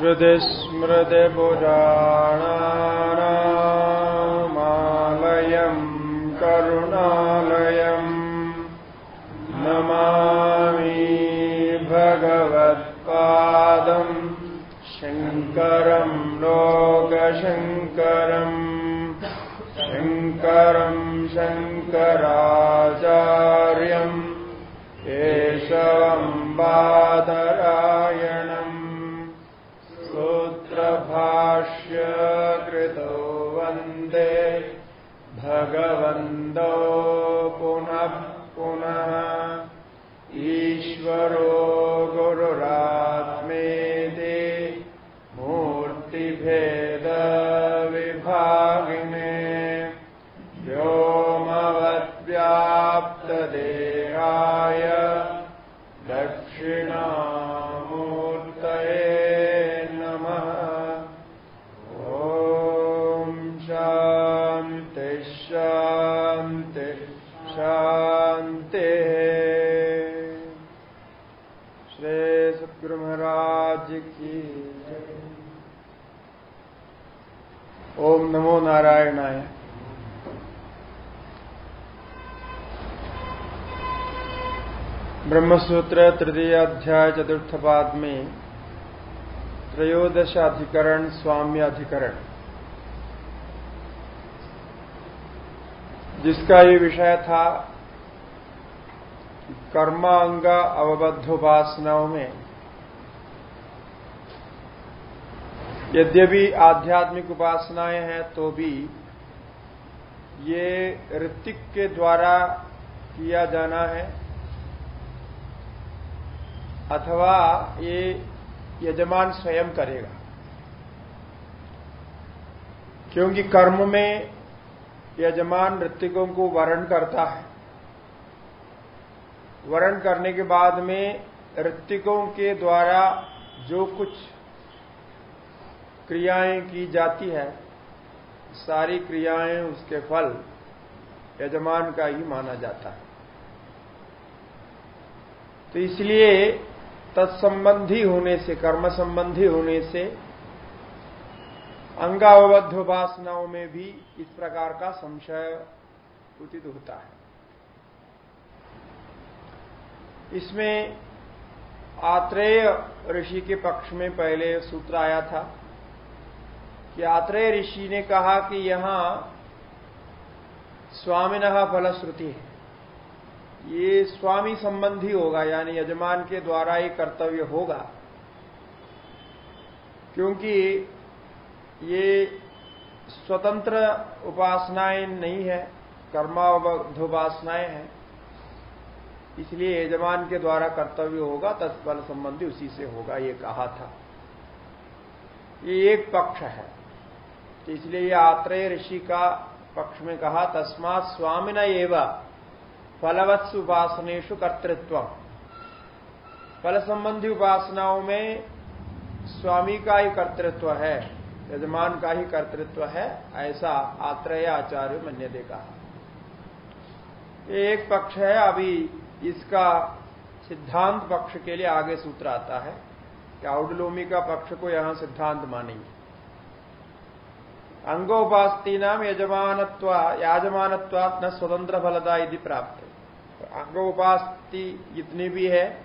श्रुतिस्मृतिपुराणानामालयम् करुणालयम् नमामि भगवत्पादम् शङ्करम् लोकशङ्करम् ब्रह्मसूत्र तृतीय अध्याय चतुर्थ पाद में त्रयोदश अधिकरण स्वाम्य अधिकरण जिसका ये विषय था, कर्मांग अवबद्धोपासनाओं में। यद्यपि आध्यात्मिक उपासनाएँ हैं तो भी ये ऋतिक के द्वारा किया जाना है। अथवा ये यजमान स्वयं करेगा। क्योंकि कर्म में यजमान ऋतिकों को वर्ण करता है। वर्ण करने के बाद में ऋतिकों के द्वारा जो कुछ क्रियाएँ की जाती है, सारी क्रियाएँ उसके फल यजमान का ही माना जाता है। तो इसलिए तत्संबंधी होने से कर्म संबंधी होने से, अंगावबद्ध उपासनाओं में भी इस प्रकार का संशय उचित होता है। इसमें आत्रेय ऋषि के पक्ष में पहले सूत्र आया था कि आत्रेय ऋषि ने कहा कि यहाँ स्वामिन फलश्रुति है। ये स्वामी संबंधी होगा, यानी यजमान के द्वारा ही कर्तव्य होगा। क्योंकि ये स्वतंत्र उपासनाएँ नहीं है कर्माबद्ध उपासनाएँ हैं। इसलिए यजमान के द्वारा कर्तव्य होगा, तत्फल संबंधी उसी से होगा, ये कहा था। ये एक पक्ष है। तो इसलिए ये आत्रेय ऋषि का पक्ष में कहा, तस्मात स्वामिन एवं फलवत्स उपासनेशु कर्तृत्व फल संबंधी उपासनाओं में स्वामी का ही कर्तृत्व है, यजमान का ही कर्तृत्व है, ऐसा आत्रेय आचार्य मन्य दे कहा एक पक्ष है, अभी इसका सिद्धांत पक्ष के लिए आगे सूत्र आता है कि औडलोमी का पक्ष को यहाँ सिद्धांत मानेंगे। अंगोपास्ती नाम यजमानत्व याजमानत्वात् न स्वतंत्र फलदा यदि प्राप्त। अंगोपास्ती जितनी भी है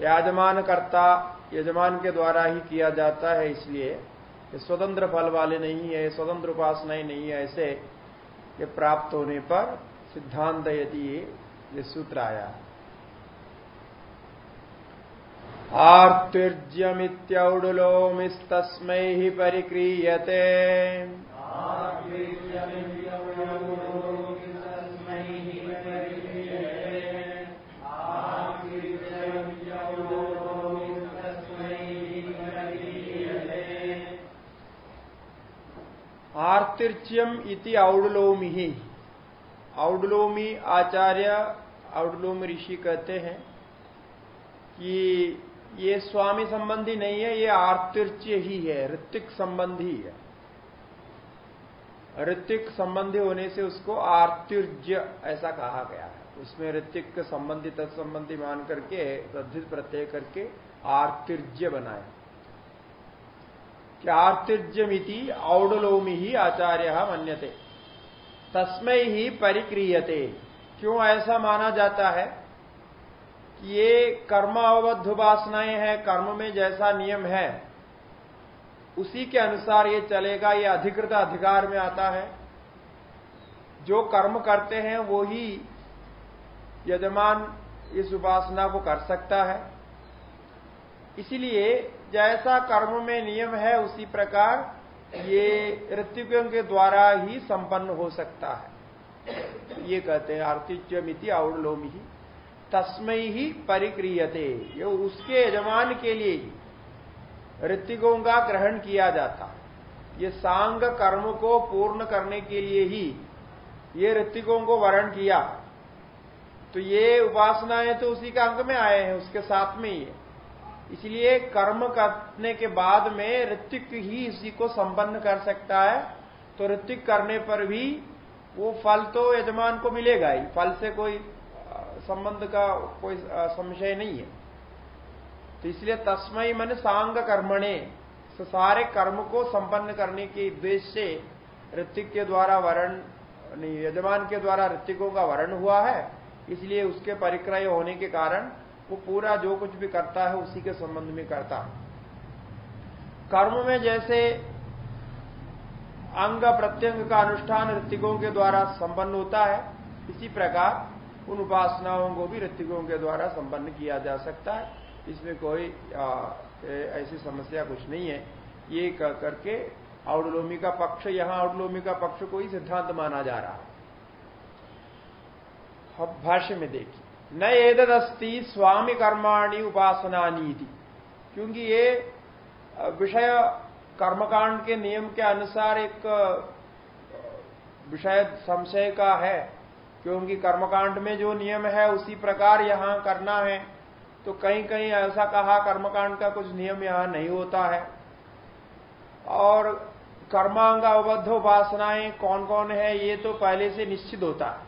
याजमान कर्ता यजमान के द्वारा ही किया जाता है इसलिए। ये स्वतंत्र फल वाले नहीं है स्वतंत्र उपासनाएँ नहीं है, ऐसे ये प्राप्त होने पर सिद्धांत यदि ये सूत्र आया। आर्तिर्ज्यमित्यौडुलोमिस्तस्मै हि परिक्रियते। आर्तिर्च्यम इति औडलोमी। ही औडलोमी आचार्य, औडलोमी ऋषि कहते हैं कि ये स्वामी संबंधी नहीं है, ये आर्तिर्च्य ही है ऋतिक संबंधी है ऋतिक संबंधी होने से उसको आर्तिर्ज्य ऐसा कहा गया है। उसमें ऋतिक संबंधी, तत्संबंधी मान करके, तद्धित प्रत्यय करके आर्तिर्ज्य बनाया। आर्तिज्यमिति औडलोमी ही आचार्य मन्यते। तस्मय ही परिक्रियते। क्यों ऐसा माना जाता है? कि ये कर्म अवबद्ध उपासनाएँ हैं, कर्म में जैसा नियम है, उसी के अनुसार ये चलेगा, ये अधिकृत अधिकार में आता है। जो कर्म करते हैं, वो ही यजमान इस उपासना को कर सकता है। इसलिए जैसा कर्म में नियम है उसी प्रकार ये ऋतिकों के द्वारा ही संपन्न हो सकता है। ये कहते हैं आर्तिज्यमिति औरलोमी ही तस्मय ही परिक्रियते। ये उसके यजमान के लिए ही ऋतिकों का ग्रहण किया जाता। ये सांग कर्म को पूर्ण करने के लिए ही ये ऋतिकों को वर्ण किया। तो ये उपासनाएँ तो उसी का अंग में आए हैं, उसके साथ में ही है। इसलिए कर्म करने के बाद में ऋतिक ही इसी को संपन्न कर सकता है। तो ऋतिक करने पर भी वो फल तो यजमान को मिलेगा ही। फल से कोई संबंध का कोई संशय नहीं है। तो इसलिए तस्मय मन सांग कर्मणे। सारे कर्म को संपन्न करने के उद्देश्य से ऋतिक के द्वारा वर्ण यजमान के द्वारा ऋतिकों का वर्ण हुआ है। इसलिए उसके परिक्रय होने के कारण वो पूरा जो कुछ भी करता है, उसी के संबंध में करता कर्म में जैसे अंग प्रत्यंग का अनुष्ठान ऋतिकों के द्वारा संपन्न होता है, इसी प्रकार उन उपासनाओं को भी ऋतिकों के द्वारा संपन्न किया जा सकता है। इसमें कोई ऐसी समस्या कुछ नहीं है। ये कह करके औडलोमी का पक्ष, यहाँ औडलोमी का पक्ष कोई सिद्धांत माना जा रहा है। भाष्य में देखिए। न एदस्ती स्वामी कर्माणी उपासना नीति क्योंकि ये विषय, कर्मकांड के नियम के अनुसार एक विषय संशय का है, क्योंकि कर्मकांड में जो नियम है उसी प्रकार यहाँ करना है। तो कहीं कहीं ऐसा कहा कर्मकांड का कुछ नियम यहाँ नहीं होता है। और कर्मांग अवबद्ध उपासनाएँ कौन कौन है, ये तो पहले से निश्चित होता है।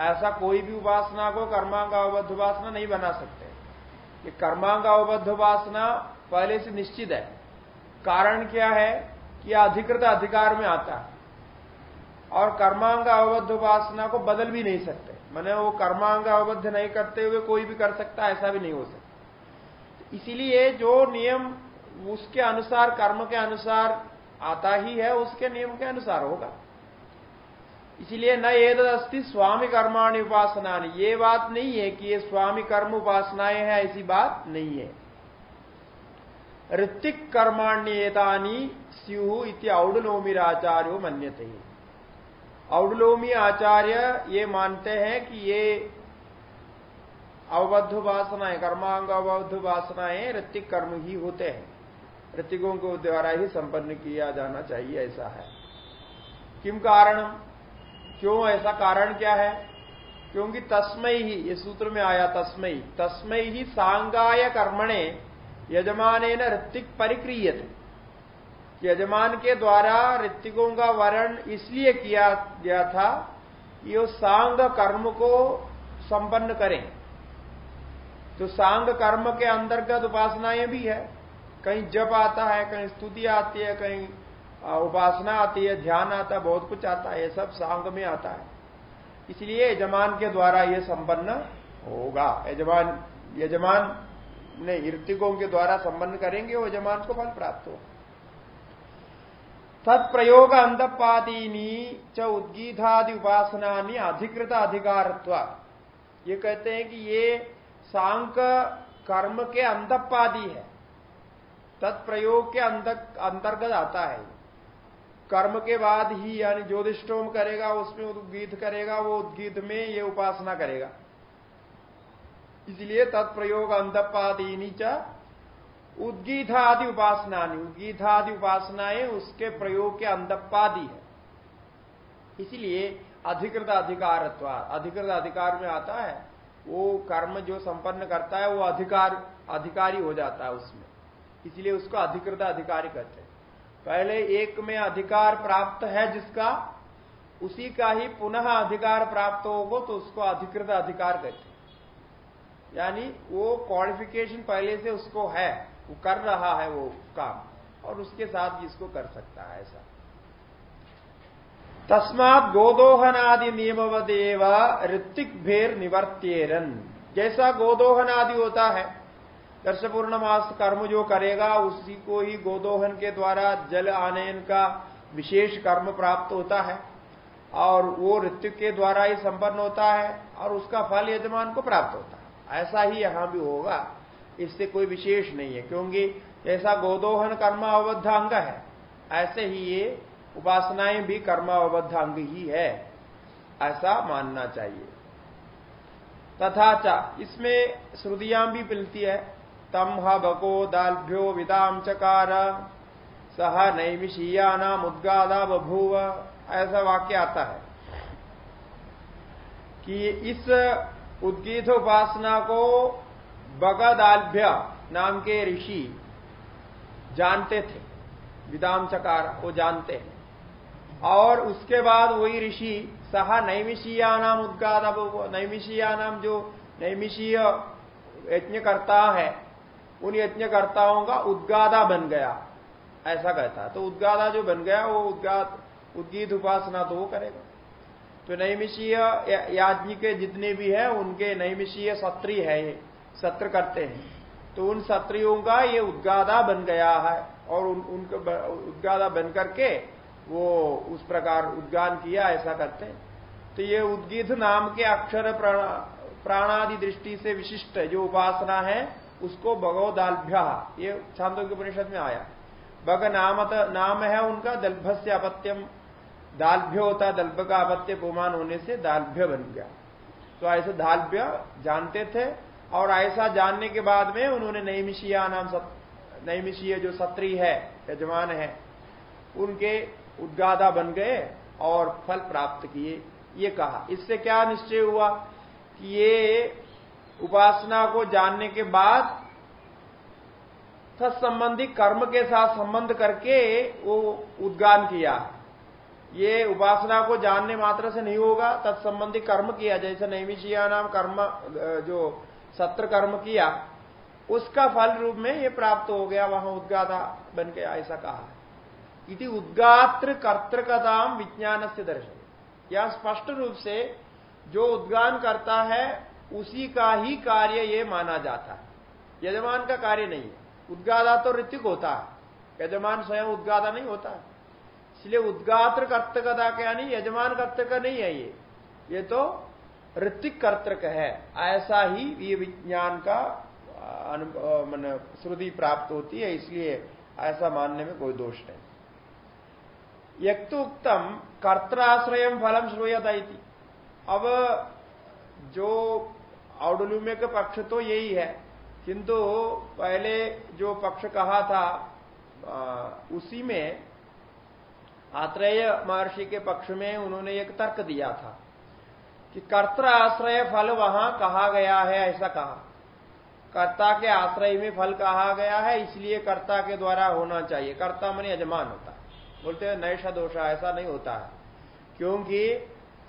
ऐसा कोई भी उपासना को कर्मांग अवबद्ध उपासना नहीं बना सकते। ये कर्मांग अवबद्ध उपासना पहले से निश्चित है। कारण क्या है कि अधिकृत अधिकार में आता है। और कर्मांग अवबद्ध उपासना को बदल भी नहीं सकते। मैंने वो कर्मांग अवबद्ध नहीं करते हुए कोई भी कर सकता, ऐसा भी नहीं हो सकता। इसीलिए जो नियम उसके अनुसार, कर्म के अनुसार आता ही है, उसके नियम के अनुसार होगा। इसलिए न एद अस्थि स्वामी कर्माणी उपासना ये बात नहीं है कि ये स्वामी कर्म उपासनाएँ हैं, ऐसी बात नहीं है। ऋतिक कर्माण्येतानी स्यु इति औडलोमीराचार्यो मन्यते। औडलोमी आचार्य ये मानते हैं कि ये अवबद्ध उपासनाएँ, कर्मांग अवबद्ध उपासनाएँ ऋतिक कर्म ही होते हैं। ऋतिकों को द्वारा ही संपन्न किया जाना चाहिए, ऐसा है। किम कारणम? क्यों? ऐसा कारण क्या है? क्योंकि तस्मय ही, ये सूत्र में आया तस्मय तस्मय ही सांगाय कर्मणे यजमान ऋतिक परिक्रिय यजमान के द्वारा ऋतिकों का वर्ण इसलिए किया गया था ये सांग कर्म को संपन्न करें। तो सांग कर्म के अंतर्गत उपासनाएँ भी है। कहीं जप आता है, कहीं स्तुति आती है, कहीं उपासना आती है, ध्यान आता है, बहुत कुछ आता है, ये सब सांग में आता है। इसलिए यजमान के द्वारा ये संपन्न होगा। यजमान यजमान ने ऋतिकों के द्वारा संपन्न करेंगे, वो यजमान को फल प्राप्त हो तत्प्रयोग अंधपादीनी च उद्गीतादि उपासना अधिकृत अधिकारत्व। ये कहते हैं कि ये सांक कर्म के अंधपादी है। तत्प्रयोग के अंतर्गत आता है। कर्म के बाद ही यानी ज्योतिषोम करेगा, उसमें उद्गीत करेगा, वो उद्गीत में ये उपासना करेगा। इसलिए तत्प्रयोग अंधपादीनी च उद्गीतादि उपासना उद्गीतादि उपासनाएँ उसके प्रयोग के अंधपादी है। इसलिए अधिकृत अधिकार अधिकृत अधिकार में आता है, वो कर्म जो संपन्न करता है, वो अधिकार, अधिकारी हो जाता है उसमें। इसलिए उसको अधिकृत अधिकारी कहते हैं। पहले एक में अधिकार प्राप्त है जिसका, उसी का ही पुनः अधिकार प्राप्त होगा तो उसको अधिकृत अधिकार कहते यानी वो क्वालिफिकेशन पहले से उसको है, वो कर रहा है वो काम, और उसके साथ इसको कर सकता है ऐसा। तस्मात गोदोहन आदि नियमवदेव ऋतिक भेर निवर्त्यरन। जैसा गोदोहन आदि होता है दर्श पूर्णमास कर्म जो करेगा, उसी को ही गोदोहन के द्वारा जल आनयन का विशेष कर्म प्राप्त होता है। और वो ऋतिक के द्वारा ही संपन्न होता है और उसका फल यजमान को प्राप्त होता है। ऐसा ही यहाँ भी होगा। इससे कोई विशेष नहीं है, क्योंकि ऐसा गोदोहन कर्म अवबद्ध अंग है। ऐसे ही ये उपासनाएँ भी कर्म अवबद्ध अंग ही है। ऐसा मानना चाहिए। तथा चा, इसमें श्रुदियाँ भी मिलती है। तम हको दाल्भ्यो विदाम चकार। सह नैमिषीया नाम उद्गादा बभूव। ऐसा वाक्य आता है कि इस उद्गीत उपासना को बगदाल्भ्य नाम के ऋषि जानते थे, विदाम चकार वो जानते हैं। और उसके बाद वही ऋषि सहा नैमिषीया नाम उद्गाद नैमिषीया नाम जो नैमिषीय यज्ञकर्ता है उन यज्ञकर्ताओं का उद्गादा बन गया। ऐसा कहता है। तो उद्गादा जो बन गया वो उद्गाद उद्गीत उपासना तो वो करेगा। तो नैमिषीय के जितने भी है उनके नैमिषीय सत्री है ये सत्र करते हैं। तो उन सत्रियों का ये उद्गादा बन गया है और उन, उनका उद्गादा बन करके वो उस प्रकार उद्गान किया ऐसा करते हैं। तो ये उद्गीत नाम के अक्षर प्राणादि दृष्टि से विशिष्ट जो उपासना है उसको भगवदाल्भ्या, ये छांदों के परिषद में आया। भग नाम नाम है उनका, दल्भस्य अपत्यम दालभ्य होता, दल्भ का अपत्य पुमान होने से दालभ्य बन गया। तो ऐसे दालभ्य जानते थे, और ऐसा जानने के बाद में उन्होंने नैमिशिया नाम नैमिशीय जो सत्री है, यजमान है, उनके उद्गादा बन गए और फल प्राप्त किए। ये कहा। इससे क्या निश्चय हुआ कि ये उपासना को जानने के बाद तत्संबंधी कर्म के साथ संबंध करके वो उद्गान किया। ये उपासना को जानने मात्र से नहीं होगा, तत्संबंधी कर्म किया, जैसे नैमिशिया नाम कर्म जो सत्र कर्म किया, उसका फल रूप में ये प्राप्त हो गया, वहाँ उद्गाता बन गया, ऐसा कहा इति उद्गात्र कर्तृकताम विज्ञान से दर्शन यह स्पष्ट रूप से जो उद्गान करता है उसी का ही कार्य ये माना जाता है। यजमान का कार्य नहीं है। उद्गादा तो ऋतिक होता है। यजमान स्वयं उद्गादा नहीं होता इसलिए उद्गात्र कर्तकता का यानी यजमान कर्तक नहीं है ये। ये तो ऋतिक कर्तक है। ऐसा ही ये विज्ञान का मन श्रुति प्राप्त होती है, इसलिए ऐसा मानने में कोई दोष नहीं। यक्तुक्तम कर्ताश्रय फलम श्रूयता अब जो औडलुमे का पक्ष तो यही है। किंतु पहले जो पक्ष कहा था आ, उसी में आत्रेय महर्षि के पक्ष में उन्होंने एक तर्क दिया था कि कर्ता आश्रय फल वहाँ कहा गया है ऐसा कहा। कर्ता के आश्रय में फल कहा गया है इसलिए कर्ता के द्वारा होना चाहिए। कर्ता मन यजमान होता है। बोलते हैं नैषा दोषा ऐसा नहीं होता है। क्योंकि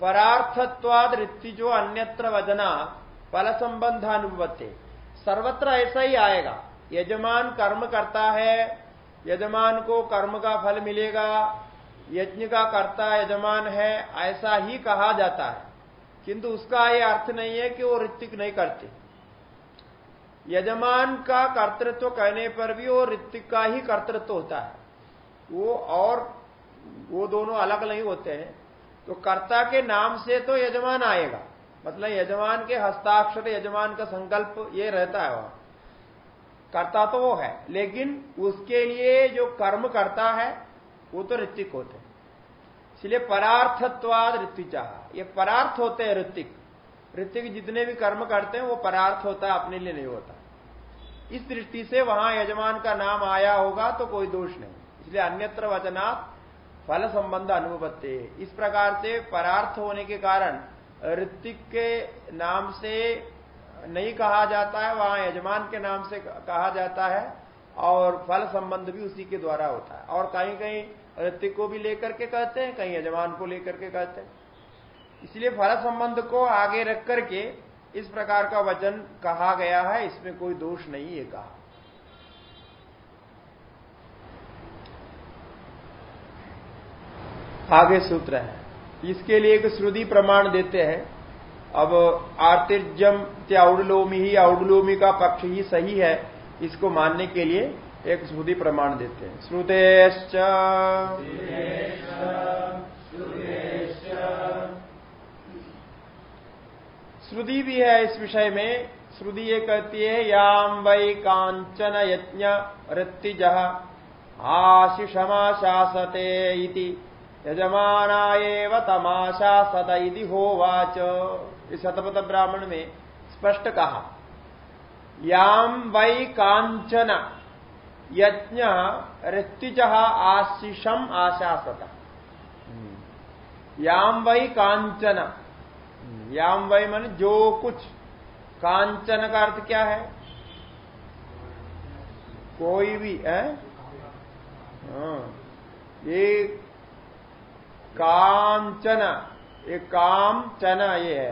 परार्थत्वाद ऋत्ति जो अन्यत्र वजना फल संबंधानुभवते सर्वत्र ऐसा ही आएगा। यजमान कर्म करता है, यजमान को कर्म का फल मिलेगा, यज्ञ का कर्ता यजमान है, ऐसा ही कहा जाता है। किंतु उसका यह अर्थ नहीं है कि वो ऋतिक नहीं करते। यजमान का कर्तृत्व कहने पर भी वो ऋतिक का ही कर्तृत्व होता है। वो और, वो दोनों अलग नहीं होते हैं। तो कर्ता के नाम से तो यजमान आएगा। मतलब यजमान के हस्ताक्षर, यजमान का संकल्प, ये रहता है वहाँ। करता तो वो है, लेकिन उसके लिए जो कर्म करता है, वो तो ऋतिक होते हैं। इसलिए परार्थत्वाद ऋतिचाह ये परार्थ होते हैं ऋतिक। ऋतिक जितने भी कर्म करते हैं, वो परार्थ होता है, अपने लिए नहीं होता। इस दृष्टि से वहाँ यजमान का नाम आया होगा तो कोई दोष नहीं। इसलिए अन्यत्र वचनात् फल संबंध अनुभवते इस प्रकार से परार्थ होने के कारण ऋतिक के नाम से नहीं कहा जाता है, वहाँ यजमान के नाम से कहा जाता है और फल संबंध भी उसी के द्वारा होता है। और कहीं कहीं ऋतिक को भी लेकर के कहते हैं, कहीं यजमान को लेकर के कहते हैं। इसलिए फल संबंध को आगे रख करके इस प्रकार का वचन कहा गया है, इसमें कोई दोष नहीं है कहा। आगे सूत्र है। इसके लिए एक श्रुति प्रमाण देते हैं। अब आर्तिर्जम त्याउडलोमी ही औडलोमी का पक्ष ही सही है, इसको मानने के लिए एक श्रुति प्रमाण देते हैं। श्रुतेश्च। श्रुति भी है इस विषय में। श्रुति ये कहती है याम वै कांचन यज्ञ ऋत्तिज आशिषमा शासते इति। यजमाना एव तमाशासत इति होवाच। इस शतपथ ब्राह्मण में स्पष्ट कहा याम वै कांचन यज्ञ ऋत्तिज आशिषम आशासत। याम वै कांचन याम वै मन जो कुछ। कांचन का अर्थ क्या है? कोई भी, है? हाँ। ये कांचन ये काम चना ये है।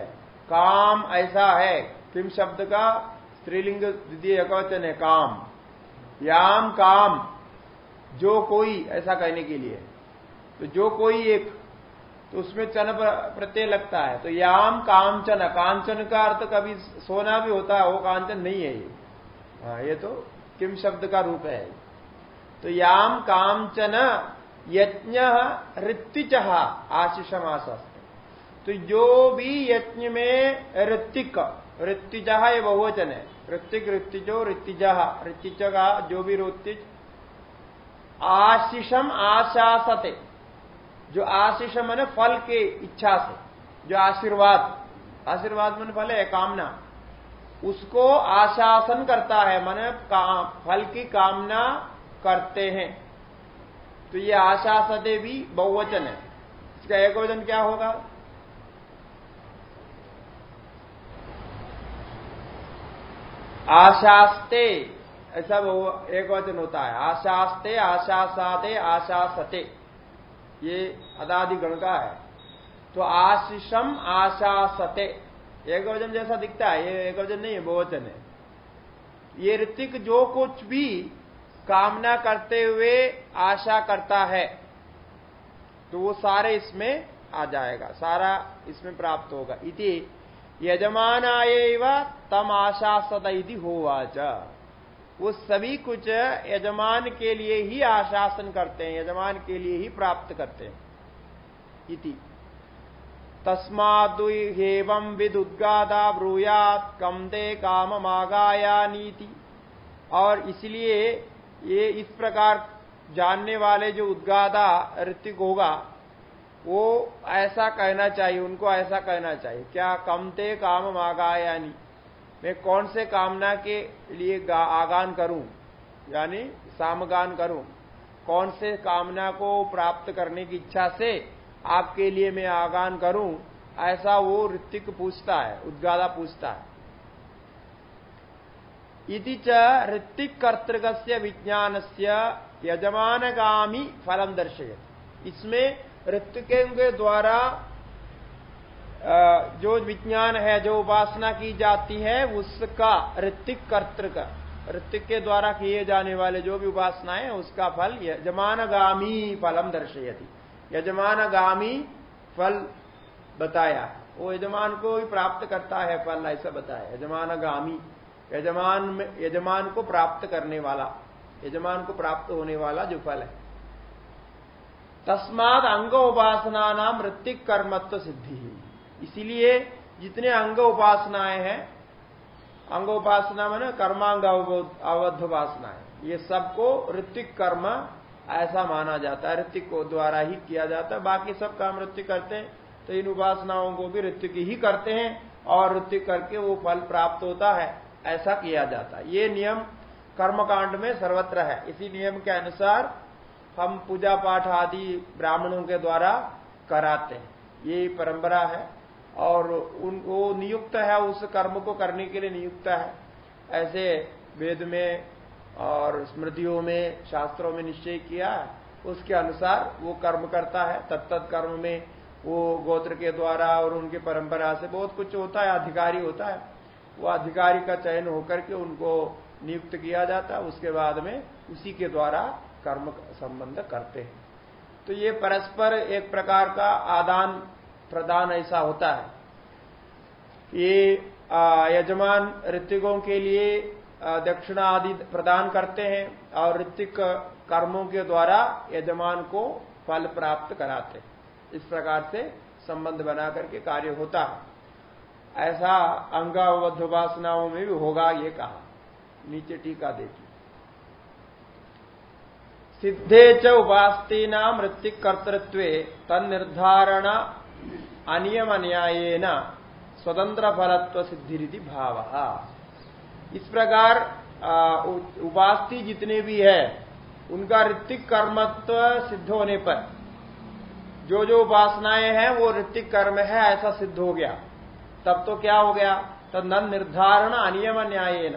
काम ऐसा है, किम शब्द का? स्त्रीलिंग द्वितीय एकवचन है, काम। याम काम। जो कोई, ऐसा कहने के लिए। तो जो कोई एक तो उसमें चन प्रत्यय लगता है। तो याम कांचन कांचन का अर्थ कभी सोना भी होता है, वो कांचन नहीं है ये। हाँ ये तो किम शब्द का रूप है। तो याम कांचन यज्ञ ऋत्विच आशीषम आशास्ते तो जो भी यज्ञ में ऋत्विक, ऋत्विज ये बहुवचन है। ऋत्विक, ऋत्विजो, ऋत्विज ऋत्विज का जो भी ऋत्विज। आशीषम आशासते। जो आशीष मन फल के इच्छा से जो आशीर्वाद। आशीर्वाद मन फल है, कामना। उसको आशासन करता है, मन फल की कामना करते हैं। तो ये आशासते भी बहुवचन है। इसका एक वचन क्या होगा? आशास्ते, ऐसा एक वचन होता है। आशास्ते आशासाते आशासते। ये अदादि गण का है। तो आशीषम आशासते। एक वज़न जैसा दिखता है, ये एक वज़न नहीं है, बहुवचन है। ये ऋतिक जो कुछ भी कामना करते हुए आशा करता है तो वो सारे इसमें आ जाएगा, सारा इसमें प्राप्त होगा। इति यजमान आए तम आशा सद होवाचा। वो सभी कुछ यजमान के लिए ही आशासन करते हैं, यजमान के लिए ही प्राप्त करते हैं। इति तस्मादुहेवं विदुद्गादा ब्रूयात कम दे काम मागाया नीति और इसलिए ये इस प्रकार जानने वाले जो उद्गादा ऋतिक होगा, वो ऐसा कहना चाहिए, उनको ऐसा कहना चाहिए। क्या कमते काम मागायानी? मैं कौन से कामना के लिए आगान करूँ? यानी सामगान करूँ? कौन से कामना को प्राप्त करने की इच्छा से आपके लिए मैं आगान करूँ? ऐसा वो ऋतिक पूछता है उद्गादा पूछता है। इति च ऋतिक कर्तृक विज्ञान से यजमानगामी फलम दर्शय इसमें ऋतिकों के द्वारा जो विज्ञान है, जो उपासना की जाती है, उसका ऋत्विक कर्तृक का ऋतिक के द्वारा किए जाने वाले जो भी उपासना है, उसका फल यजमानगामी फलम दर्शयती। यजमानगामी फल बताया। वो यजमान को ही प्राप्त करता है फल, ऐसा बताया। यजमानगामी यजमान में यजमान को प्राप्त करने वाला, यजमान को प्राप्त होने वाला जो फल है। तस्माद अंग उपासना नाम ऋतिक कर्मत्व सिद्धि। इसीलिए जितने अंग उपासनाएँ हैं, अंग उपासना मैंने कर्मांग अवध उपासना है ये सबको ऋतिक कर्म ऐसा माना जाता है। ऋतिक को द्वारा ही किया जाता है। बाकी सब काम ऋतिक करते हैं। तो इन उपासनाओं को भी ऋतिक ही करते हैं और ऋतिक करके वो फल प्राप्त होता है। ऐसा किया जाता है। ये नियम कर्मकांड में सर्वत्र है। इसी नियम के अनुसार हम पूजा पाठ आदि ब्राह्मणों के द्वारा कराते हैं। ये परंपरा है और उन, वो नियुक्त है, उस कर्म को करने के लिए नियुक्त है। ऐसे वेद में और स्मृतियों में, शास्त्रों में निश्चय किया है। उसके अनुसार वो कर्म करता है। तत्त कर्म में वो गोत्र के द्वारा और उनकी परंपरा से बहुत कुछ होता है, अधिकारी होता है। वो अधिकारी का चयन होकर के उनको नियुक्त किया जाता है, उसके बाद में उसी के द्वारा कर्म संबंध करते हैं। तो ये परस्पर एक प्रकार का आदान प्रदान ऐसा होता है ये यजमान ऋतिकों के लिए दक्षिणा आदि प्रदान करते हैं और ऋतिक कर्मों के द्वारा यजमान को फल प्राप्त कराते हैं। इस प्रकार से संबंध बना करके कार्य होता है। ऐसा अंगावध उपासनाओं में भी होगा ये कहा। नीचे टीका देखिए। सिद्धे च उपास्ती नाम ऋतिक कर्तृत्व तन निर्धारण अनियम न्याय स्वतंत्र फलत्व सिद्धि भाव। इस प्रकार उपास्ती जितने भी है, उनका ऋतिक कर्मत्व सिद्ध होने पर, जो जो उपासनाएँ हैं, वो ऋतिक कर्म है, ऐसा सिद्ध हो गया। तब तो क्या हो गया? तद निर्धारण अनियम न्याय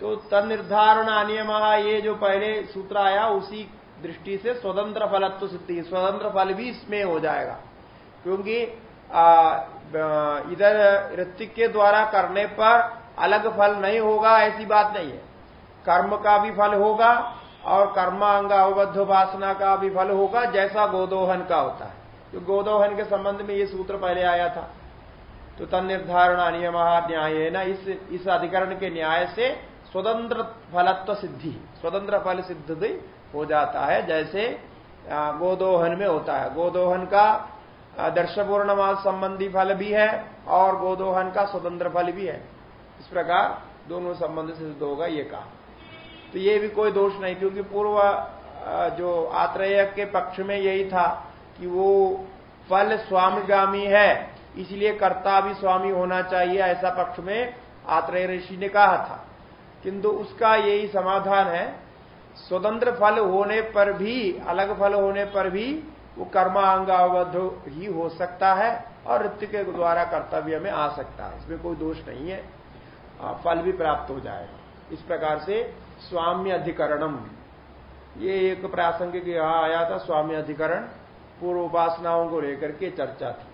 तो तन निर्धारण अनियम ये जो पहले सूत्र आया, उसी दृष्टि से स्वतंत्र फलत्व सिद्धि, स्वतंत्र फल भी इसमें हो जाएगा। क्योंकि इधर ऋतिक के द्वारा करने पर अलग फल नहीं होगा, ऐसी बात नहीं है। कर्म का भी फल होगा और कर्मांग अवबद्ध उपासना का भी फल होगा, जैसा गोदोहन का होता है। तो गोदोहन के संबंध में ये सूत्र पहले आया था। तो तन निर्धारण नियम न्याय ना इस इस अधिकरण के न्याय से स्वतंत्र फलत्व सिद्धि, स्वतंत्र फल सिद्ध हो जाता है, जैसे गोदोहन में होता है। गोदोहन का दर्शपूर्णमास संबंधी फल भी है और गोदोहन का स्वतंत्र फल भी है। इस प्रकार दोनों संबंध सिद्ध होगा ये कहा। तो ये भी कोई दोष नहीं, क्योंकि पूर्व जो आत्रेय के पक्ष में यही था कि वो फल स्वामीगामी है। इसलिए कर्ता भी स्वामी होना चाहिए, ऐसा पक्ष में आत्रेय ऋषि ने कहा था। किंतु उसका यही समाधान है, स्वतंत्र फल होने पर भी, अलग फल होने पर भी वो कर्मांगावध ही हो सकता है और ऋतु के द्वारा कर्तव्य में आ सकता है। इसमें कोई दोष नहीं है। फल भी प्राप्त हो जाएगा इस प्रकार से स्वाम्य अधिकरणम। ये एक प्रासंगिक यहाँ आया था, स्वाम्य अधिकरण पूर्व उपासनाओं को लेकर के चर्चा थी।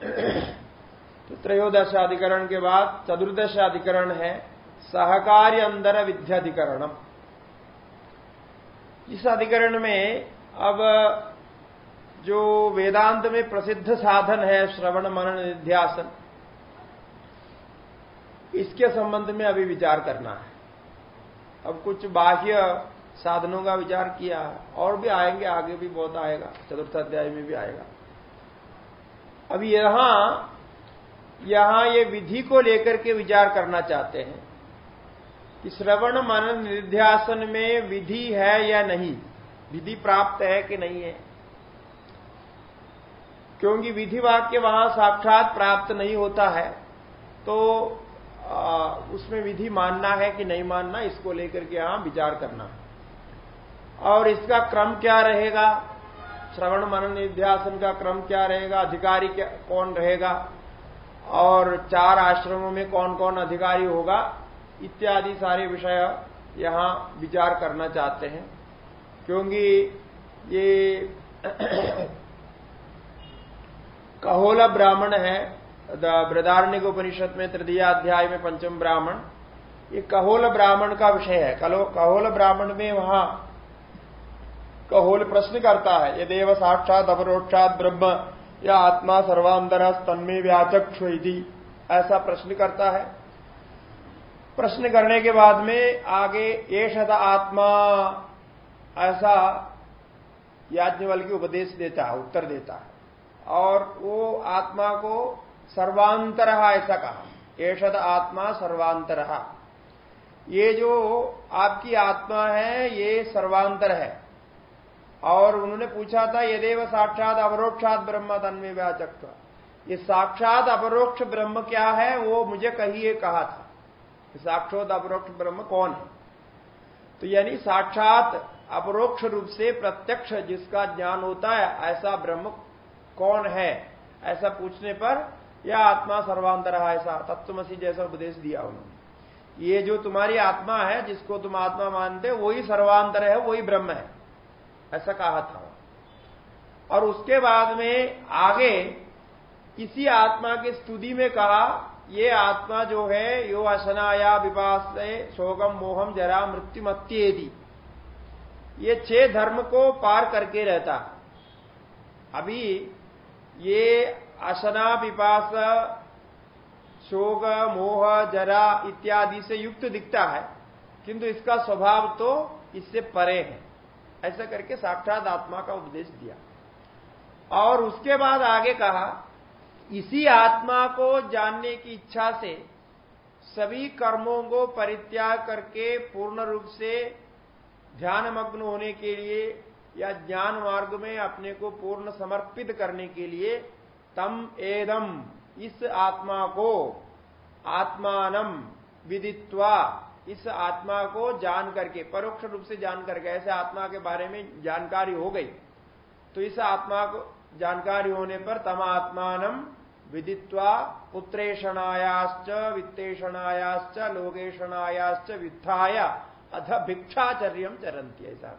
तो त्रयोदश अधिकरण के बाद चतुर्दश अधिकरण है सहकार्य अंदर विद्याधिकरणम। इस अधिकरण में अब जो वेदांत में प्रसिद्ध साधन है, श्रवण, मनन, निध्यासन, इसके संबंध में अभी विचार करना है। अब कुछ बाह्य साधनों का विचार किया, और भी आएँगे, आगे भी बहुत आएगा, चतुर्थ अध्याय में भी आएगा। अब यहाँ यहाँ ये विधि को लेकर के विचार करना चाहते हैं कि श्रवण मनन निध्यासन में विधि है या नहीं? विधि प्राप्त है कि नहीं है? क्योंकि विधि वाक्य वहाँ साक्षात प्राप्त नहीं होता है तो आ, उसमें विधि मानना है कि नहीं मानना इसको लेकर के यहाँ विचार करना। और इसका क्रम क्या रहेगा? श्रवण मनन निध्यासन का क्रम क्या रहेगा? अधिकारी कौन रहेगा? और चार आश्रमों में कौन कौन अधिकारी होगा? इत्यादि सारे विषय यहाँ विचार करना चाहते हैं। क्योंकि ये कहोला ब्राह्मण है बृदारण्य उपनिषद में, तृतीय अध्याय में, पंचम ब्राह्मण। ये कहोल ब्राह्मण का विषय है। कहोल ब्राह्मण में वहाँ कहोल प्रश्न करता है। ये देव साक्षात, अपरोक्षात, ब्रह्म, या आत्मा सर्वांतर तन्मे व्याचक्ष ऐसा प्रश्न करता है। प्रश्न करने के बाद में आगे ये आत्मा, ऐसा याज्ञवल की उपदेश देता है, उत्तर देता है। और वो आत्मा को सर्वांतर ऐसा कहा एषद आत्मा सर्वांतर। ये जो आपकी आत्मा है, ये सर्वांतर है। और उन्होंने पूछा था यदेव साक्षात अवरोक्षात ब्रह्म तन्मे व्याचक ये साक्षात अपरोक्ष ब्रह्म क्या है? वो मुझे कहिए कहा था। साक्षोत अपरोक्ष ब्रह्म कौन है? तो यानी साक्षात अपरोक्ष रूप से प्रत्यक्ष जिसका ज्ञान होता है, ऐसा ब्रह्म कौन है? ऐसा पूछने पर, यह आत्मा सर्वांतर है, ऐसा तत्वमसी जैसा उपदेश दिया उन्होंने। ये जो तुम्हारी आत्मा है, जिसको तुम आत्मा मानते वही सर्वांतर है, वही ब्रह्म है। ऐसा कहा था। और उसके बाद में आगे इसी आत्मा की स्तुति में कहा, ये आत्मा जो है, यो असनाया विपास शोकम मोहम जरा मृत्यु मत्येदि ये छह धर्म को पार करके रहता। अभी ये असना विपास शोक मोह जरा इत्यादि से युक्त दिखता है, किंतु इसका स्वभाव तो इससे परे है। ऐसा करके साक्षात आत्मा का उपदेश दिया। और उसके बाद आगे कहा, इसी आत्मा को जानने की इच्छा से सभी कर्मों को परित्याग करके पूर्ण रूप से ध्यान मग्न होने के लिए या ज्ञान मार्ग में अपने को पूर्ण समर्पित करने के लिए तम एदम, इस आत्मा को आत्मानम विदित्वा इस आत्मा को जान करके, परोक्ष रूप से जान करके, ऐसे आत्मा के बारे में जानकारी हो गई। तो इस आत्मा को जानकारी होने पर तम आत्मान विदित्वा पुत्रेषणायाश्च वित्तेषणायाश्च लोकेशनायाश्च वित्थाय, अथ भिक्षाचर्य चरंती ऐसा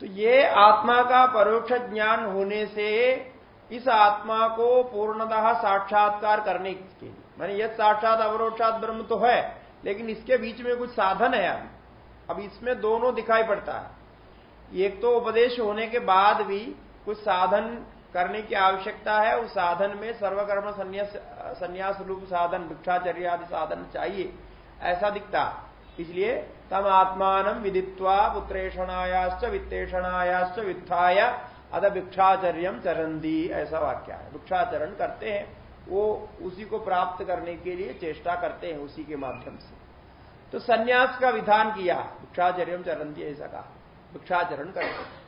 तो ये आत्मा का परोक्ष ज्ञान होने से इस आत्मा को पूर्णतः साक्षात्कार करने के लिए मानी यह साक्षात, अवरोक्षात ब्रह्म तो है, लेकिन इसके बीच में कुछ साधन है अभी। अब इसमें दोनों दिखाई पड़ता है। एक तो उपदेश होने के बाद भी कुछ साधन करने की आवश्यकता है, उस साधन में सर्वकर्म संन्यास रूप साधन, भिक्षाचर्य आदि साधन चाहिए, ऐसा दिखता। इसलिए तम आत्मान विदित्वा पुत्रेषणायाश्च, वित्तेषणायाश्च, वित्थाय अद भिक्षाचर्य चरंदी ऐसा वाक्य है। भिक्षाचरण करते हैं। वो उसी को प्राप्त करने के लिए चेष्टा करते हैं उसी के माध्यम से। तो सन्यास का विधान किया भिक्षाचर्य चरंदी ऐसा कहा। भिक्षाचरण करते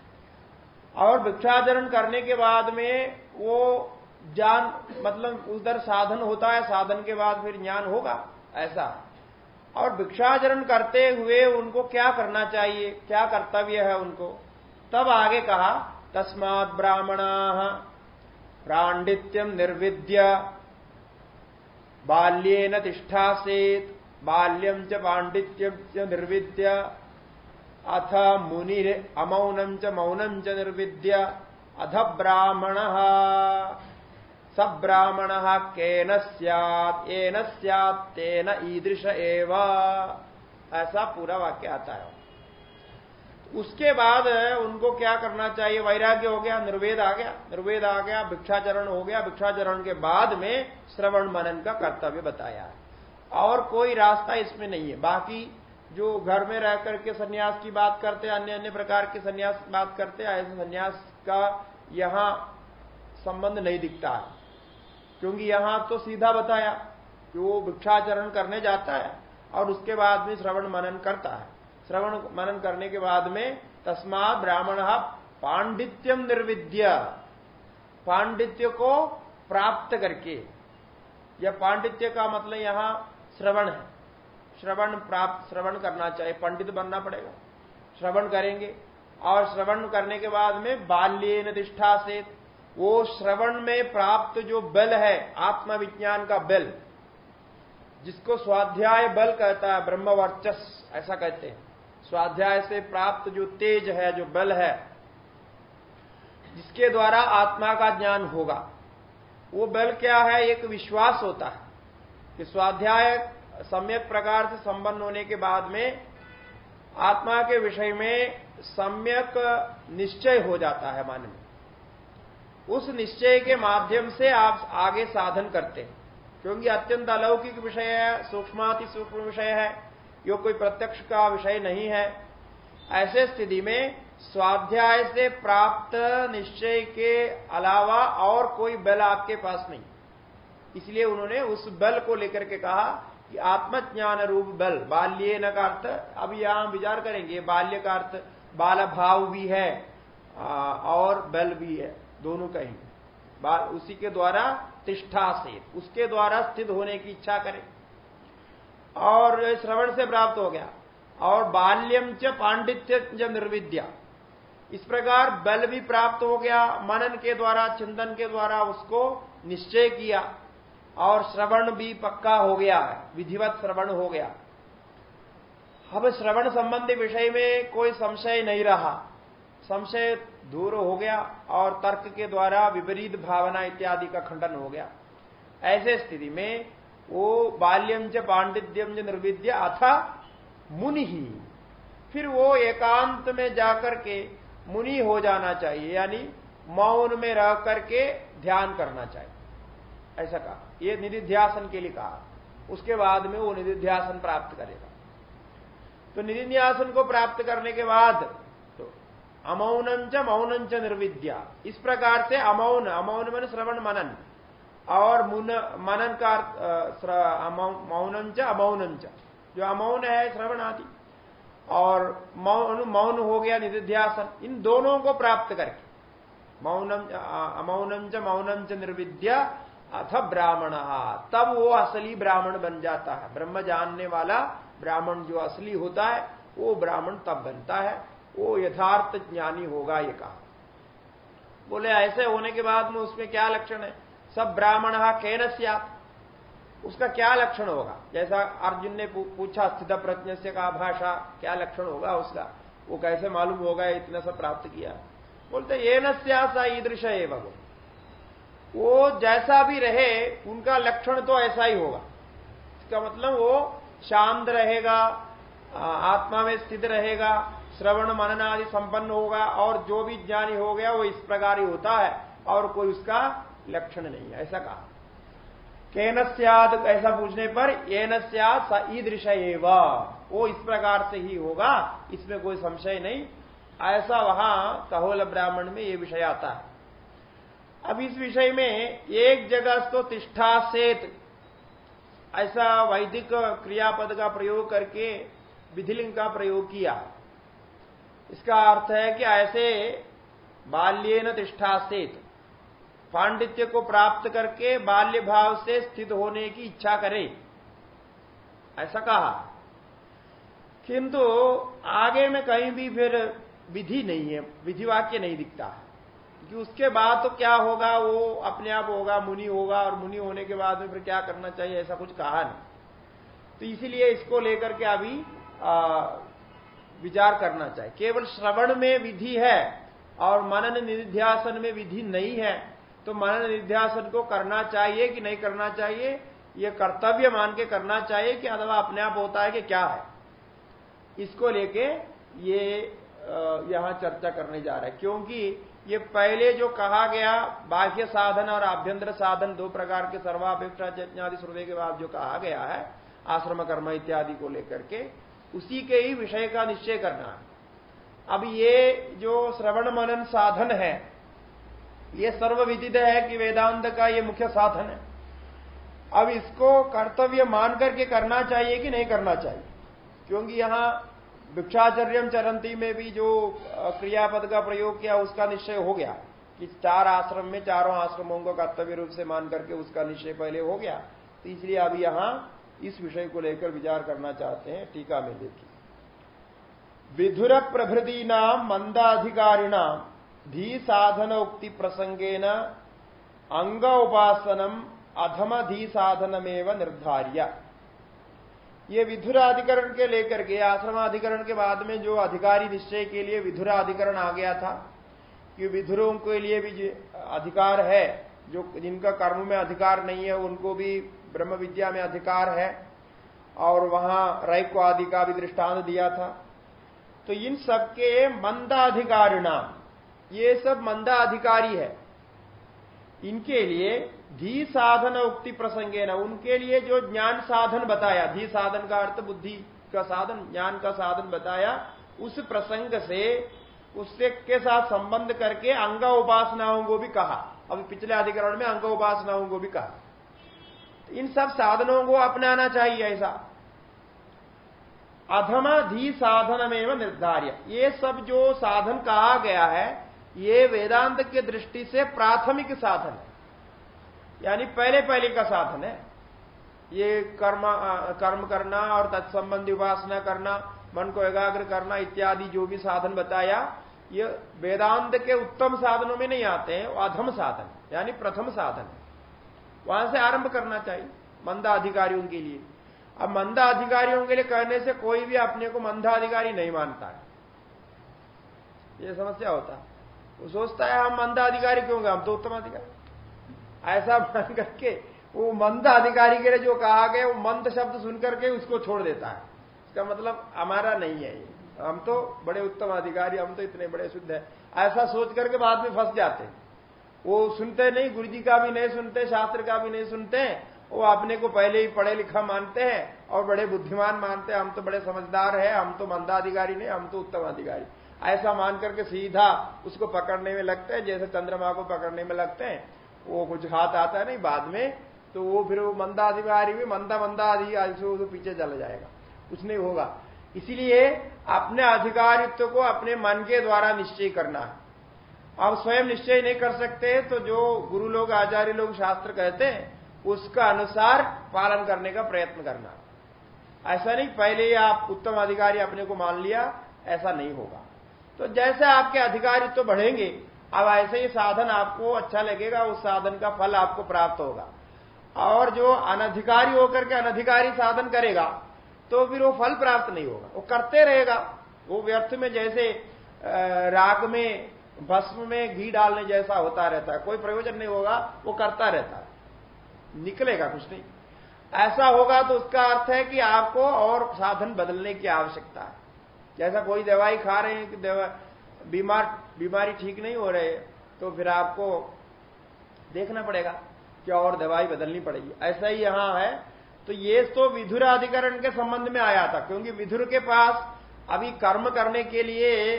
और भिक्षाचरण करने के बाद में वो ज्ञान मतलब उधर साधन होता है, साधन के बाद फिर ज्ञान होगा, ऐसा। और भिक्षाचरण करते हुए उनको क्या करना चाहिए, क्या कर्तव्य है उनको? तब आगे कहा, तस्मात ब्राह्मणा प्राण्डित्यम निर्विद्य। बाल्येन तिष्ठा सेत बाल्यम च पांडित्यम निर्विद्य। अथ मुनि अमौनम च मौनम च निर्विद्य। अध ब्राह्मण। सब्राह्मण केन सैन सैन ईदृश एव। ऐसा पूरा वाक्य आता है उसके बाद उनको क्या करना चाहिए? वैराग्य हो गया, निर्वेद आ गया, निर्वेद आ गया, भिक्षाचरण हो गया। भिक्षाचरण के बाद में श्रवण मनन का कर्तव्य बताया है। और कोई रास्ता इसमें नहीं है। बाकी जो घर में रह करके सन्यास की बात करते, अन्य अन्य प्रकार के सन्यास की बात करते, ऐसे सन्यास का यहाँ संबंध नहीं दिखता है। क्योंकि यहाँ तो सीधा बताया कि वो भिक्षाचरण करने जाता है और उसके बाद में श्रवण मनन करता है। श्रवण मनन करने के बाद में तस्मा ब्राह्मण पांडित्यम निर्विद्य। पांडित्य को प्राप्त करके। यह पांडित्य का मतलब यहाँ श्रवण है। श्रवण प्राप्त, श्रवण करना चाहिए। पंडित बनना पड़ेगा। श्रवण करेंगे। और श्रवण करने के बाद में बाल्य निष्ठा से वो श्रवण में प्राप्त जो बल है, आत्मविज्ञान का बल, जिसको स्वाध्याय बल कहता है, ब्रह्म वर्चस ऐसा कहते हैं। स्वाध्याय से प्राप्त जो तेज है, जो बल है, जिसके द्वारा आत्मा का ज्ञान होगा, वो बल क्या है? एक विश्वास होता है कि स्वाध्याय सम्यक प्रकार से संबंध होने के बाद में आत्मा के विषय में सम्यक निश्चय हो जाता है मन में। उस निश्चय के माध्यम से आप आगे साधन करते हैं, क्योंकि अत्यंत अलौकिक विषय है, सूक्ष्माति सूक्ष्म विषय है। यो कोई प्रत्यक्ष का विषय नहीं है। ऐसे स्थिति में स्वाध्याय से प्राप्त निश्चय के अलावा और कोई बल आपके पास नहीं। इसलिए उन्होंने उस बल को लेकर के कहा कि आत्मज्ञान रूप बल, बाल्य न का अर्थ। अब यहाँ विचार करेंगे, बाल्य का अर्थ बाल भाव भी है और बल भी है, दोनों कहेंगे। उसी के द्वारा तिष्ठा से, उसके द्वारा स्थित होने की इच्छा करें। और श्रवण से प्राप्त हो गया। और बाल्यम च पांडित्य च निर्विद्या। इस प्रकार बल भी प्राप्त हो गया, मनन के द्वारा, चिंतन के द्वारा उसको निश्चय किया। और श्रवण भी पक्का हो गया, विधिवत श्रवण हो गया। अब श्रवण संबंधी विषय में कोई संशय नहीं रहा। संशय दूर हो गया और तर्क के द्वारा विपरीत भावना इत्यादि का खंडन हो गया। ऐसे स्थिति में वो बाल्यम च पांडित्यम च निर्विद्य अथा मुनि। ही फिर वो एकांत में जाकर के मुनि हो जाना चाहिए, यानी मौन में रह करके ध्यान करना चाहिए। ऐसा कहा। ये निधिध्यासन के लिए कहा। उसके बाद में वो निधिध्यासन प्राप्त करेगा। तो निधिध्यासन को प्राप्त करने के बाद तो अमौनंच च निर्विद्या। इस प्रकार से अमौन अमौन मन श्रवण मनन। और मुन, मनन का मौनंच अमौनंच जो अमौन है श्रवण आदि और मौन मौन हो गया, निधिध्यासन। इन दोनों को प्राप्त करके। मौनम अमौनम च, मौनम च निर्विद्या, अथ ब्राह्मण। तब वो असली ब्राह्मण बन जाता है। ब्रह्म जानने वाला ब्राह्मण जो असली होता है, वो ब्राह्मण तब बनता है। वो यथार्थ ज्ञानी होगा, ये कहा। बोले, ऐसे होने के बाद में उसमें क्या लक्षण है? सब ब्राह्मण कैन उसका क्या लक्षण होगा? जैसा अर्जुन ने पूछा स्थित प्रज्ञ से का भाषा, क्या लक्षण होगा उसका? वो कैसे मालूम होगा इतना सब प्राप्त किया? बोलते ये सा ईदृश एवं वो जैसा भी रहे, उनका लक्षण तो ऐसा ही होगा। इसका मतलब वो शांत रहेगा आत्मा में स्थित रहेगा, श्रवण, मनन आदि संपन्न होगा, और जो भी ज्ञानी हो गया, वो इस प्रकार ही होता है, और कोई उसका लक्षण नहीं है, ऐसा कहा। केन सियाद ऐसा पूछने पर ये न सियाद ईदृश वो इस प्रकार से ही होगा, इसमें कोई संशय नहीं। ऐसा वहाँ कहोल ब्राह्मण में ये विषय आता है। अब इस विषय में एक जगह तो तिष्ठा सेत, ऐसा वैदिक क्रियापद का प्रयोग करके विधिलिंग का प्रयोग किया। इसका अर्थ है कि ऐसे बाल्य न तिष्ठा सेत पांडित्य को प्राप्त करके बाल्य भाव से स्थित होने की इच्छा करे। ऐसा कहा। किंतु आगे में कहीं भी फिर विधि नहीं है विधि वाक्य नहीं दिखता। कि उसके बाद तो क्या होगा, वो अपने आप होगा, मुनि होगा, और मुनि होने के बाद में फिर क्या करना चाहिए, ऐसा कुछ कहा नहीं। तो इसीलिए इसको लेकर के अभी विचार करना चाहिए। केवल श्रवण में विधि है, और मनन निध्यासन में विधि नहीं है। तो मनन निध्यासन को करना चाहिए कि नहीं करना चाहिए? यह कर्तव्य मान के करना चाहिए कि अथवा अपने आप होता है कि क्या है? इसको लेके ये यहाँ चर्चा करने जा रहा है। क्योंकि ये पहले जो कहा गया, बाह्य साधन और आभ्यंतर साधन दो प्रकार के सर्वापेक्षा यज्ञादि श्रुदय के बाद जो कहा गया है, आश्रम कर्म इत्यादि को लेकर के, उसी के ही विषय का निश्चय करना। है अब ये जो श्रवण मनन साधन है ये सर्व सर्वविदित है कि वेदांत का ये मुख्य साधन है। अब इसको कर्तव्य मान करके करना चाहिए कि नहीं करना चाहिए? क्योंकि यहाँ भिक्षाचर्यम चरंती में भी जो क्रियापद का प्रयोग किया, उसका निश्चय हो गया। कि चार आश्रम में चारों आश्रमों को कर्तव्य रूप से मान करके उसका निश्चय पहले हो गया। तो इसलिए अब यहाँ इस विषय को लेकर विचार करना चाहते हैं, टीका में देखिए। विधुर प्रभृति नाम मंदाधिकारिणाम। धी साधन उक्ति प्रसंगे न अंग उपासनम अधम धी साधनमेव निर्धार्य। ये विधुराधिकरण के लेकर के, आश्रमाधिकरण के बाद में जो अधिकारी निश्चय के लिए विधुराधिकरण आ गया था, कि विधुरों के लिए भी अधिकार है, जो जिनका कर्म में अधिकार नहीं है, उनको भी ब्रह्म विद्या में अधिकार है, और वहाँ रैको आदि का भी दृष्टांत दिया था। तो इन सबके मंदाधिकारिणाम ये सब मंदा अधिकारी है। इनके लिए धी साधन उक्ति प्रसंगे न, उनके लिए जो ज्ञान साधन बताया, धी साधन का अर्थ बुद्धि का साधन, ज्ञान का साधन बताया, उस प्रसंग से उससे के साथ संबंध करके अंग उपासनाओं को भी कहा। अभी पिछले अधिकरण में अंग उपासनाओं को भी कहा। इन सब साधनों को अपनाना चाहिए ऐसा। अधमा धी साधन में निर्धार्य। ये सब जो साधन कहा गया है ये वेदांत के दृष्टि से प्राथमिक साधन है। यानी पहले पहले का साधन है। ये कर्म कर्म करना और तत्संबंधी उपासना करना, मन को एकाग्र करना इत्यादि जो भी साधन बताया, ये वेदांत के उत्तम साधनों में नहीं आते हैं अधम साधन, यानी प्रथम साधन है। वहाँ से आरंभ करना चाहिए मंदा अधिकारियों के लिए। अब मंदा अधिकारियों के लिए कहने से कोई भी अपने को मंदा अधिकारी नहीं मानता है। ये समस्या होता है। वो सोचता है, हम मंदा अधिकारी क्यों हम तो उत्तम अधिकारी ऐसा मान करके वो मंद अधिकारी के लिए जो कहा गया, वो मंद शब्द सुन करके उसको छोड़ देता है। इसका मतलब हमारा नहीं है ये। हम तो बड़े उत्तम अधिकारी, हम तो इतने बड़े शुद्ध है। ऐसा सोच करके बाद में फंस जाते वो सुनते नहीं, गुरु जी का भी नहीं सुनते, शास्त्र का भी नहीं सुनते वो अपने को पहले ही पढ़े लिखा मानते हैं और बड़े बुद्धिमान मानते हैं। हम तो बड़े समझदार है, हम तो मंदाधिकारी नहीं, हम तो उत्तम अधिकारी ऐसा मान करके सीधा उसको पकड़ने में लगते हैं, जैसे चंद्रमा को पकड़ने में लगते हैं। वो कुछ हाथ आता है नहीं बाद में तो वो फिर वो मंदाधिकारी भी मंदा मंदा अधिकारी से वो तो पीछे चला जाएगा। कुछ नहीं होगा। इसीलिए अपने अधिकारित्व को अपने मन के द्वारा निश्चय करना है। आप स्वयं निश्चय नहीं कर सकते तो जो गुरु लोग, आचार्य लोग, शास्त्र कहते हैं, उसका अनुसार पालन करने का प्रयत्न करना। ऐसा नहीं, पहले ही आप उत्तम अधिकारी अपने को मान लिया, ऐसा नहीं होगा। तो जैसे आपके अधिकारी तो बढ़ेंगे, अब ऐसे ही साधन आपको अच्छा लगेगा, उस साधन का फल आपको प्राप्त होगा। और जो अनधिकारी होकर के अनधिकारी साधन करेगा तो फिर वो फल प्राप्त नहीं होगा। वो करते रहेगा। वो व्यर्थ में जैसे राग में, भस्म में घी डालने जैसा होता रहता है। कोई प्रयोजन नहीं होगा, वो करता रहता है। निकलेगा कुछ नहीं। ऐसा होगा तो उसका अर्थ है कि आपको और साधन बदलने की आवश्यकता है। जैसा कोई दवाई खा रहे हैं कि बीमार, बीमारी ठीक नहीं हो रहे तो फिर आपको देखना पड़ेगा कि और दवाई बदलनी पड़ेगी। ऐसा ही यहाँ है। तो ये तो विधुर अधिकरण के संबंध में आया था, क्योंकि विधुर के पास अभी कर्म करने के लिए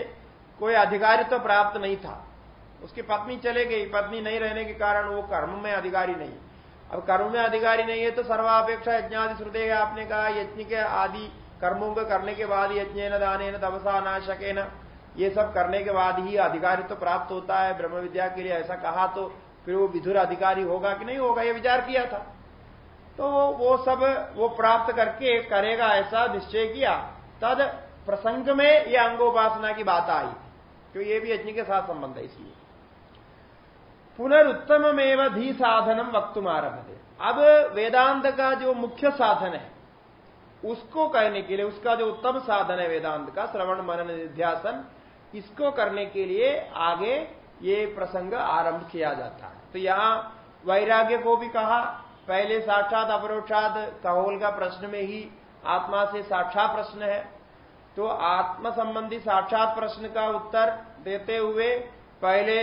कोई अधिकारी तो प्राप्त नहीं था। उसकी पत्नी चले गई, पत्नी नहीं रहने के कारण वो कर्म में अधिकारी नहीं। अब कर्म में अधिकारी नहीं है तो सर्वापेक्षा यज्ञादि श्रुते आपने कहा, यज्ञ के आदि कर्मों को करने के बाद यज्ञ न दान तपसा नाशके ये सब करने के बाद ही अधिकारी तो प्राप्त होता है। ब्रह्म विद्या के लिए ऐसा कहा तो फिर वो विधुर अधिकारी होगा कि नहीं होगा? ये विचार किया था। तो वो सब वो प्राप्त करके करेगा ऐसा निश्चय किया। तद प्रसंग में ये अंगोपासना की बात आई क्यों ये भी यज्ञ के साथ संबंध है इसलिए। पुनरुत्तम एवं धी साधनम वक्तुम आरभ अब वेदांत का जो मुख्य साधन है उसको कहने के लिए, उसका जो उत्तम साधन है वेदांत का, श्रवण, मनन, निध्यासन, इसको करने के लिए आगे ये प्रसंग आरंभ किया जाता है। तो यहाँ वैराग्य को भी कहा, पहले साक्षात, अपरोक्षात, कहोल का प्रश्न में ही आत्मा से साक्षात प्रश्न है। तो आत्म संबंधी साक्षात प्रश्न का उत्तर देते हुए पहले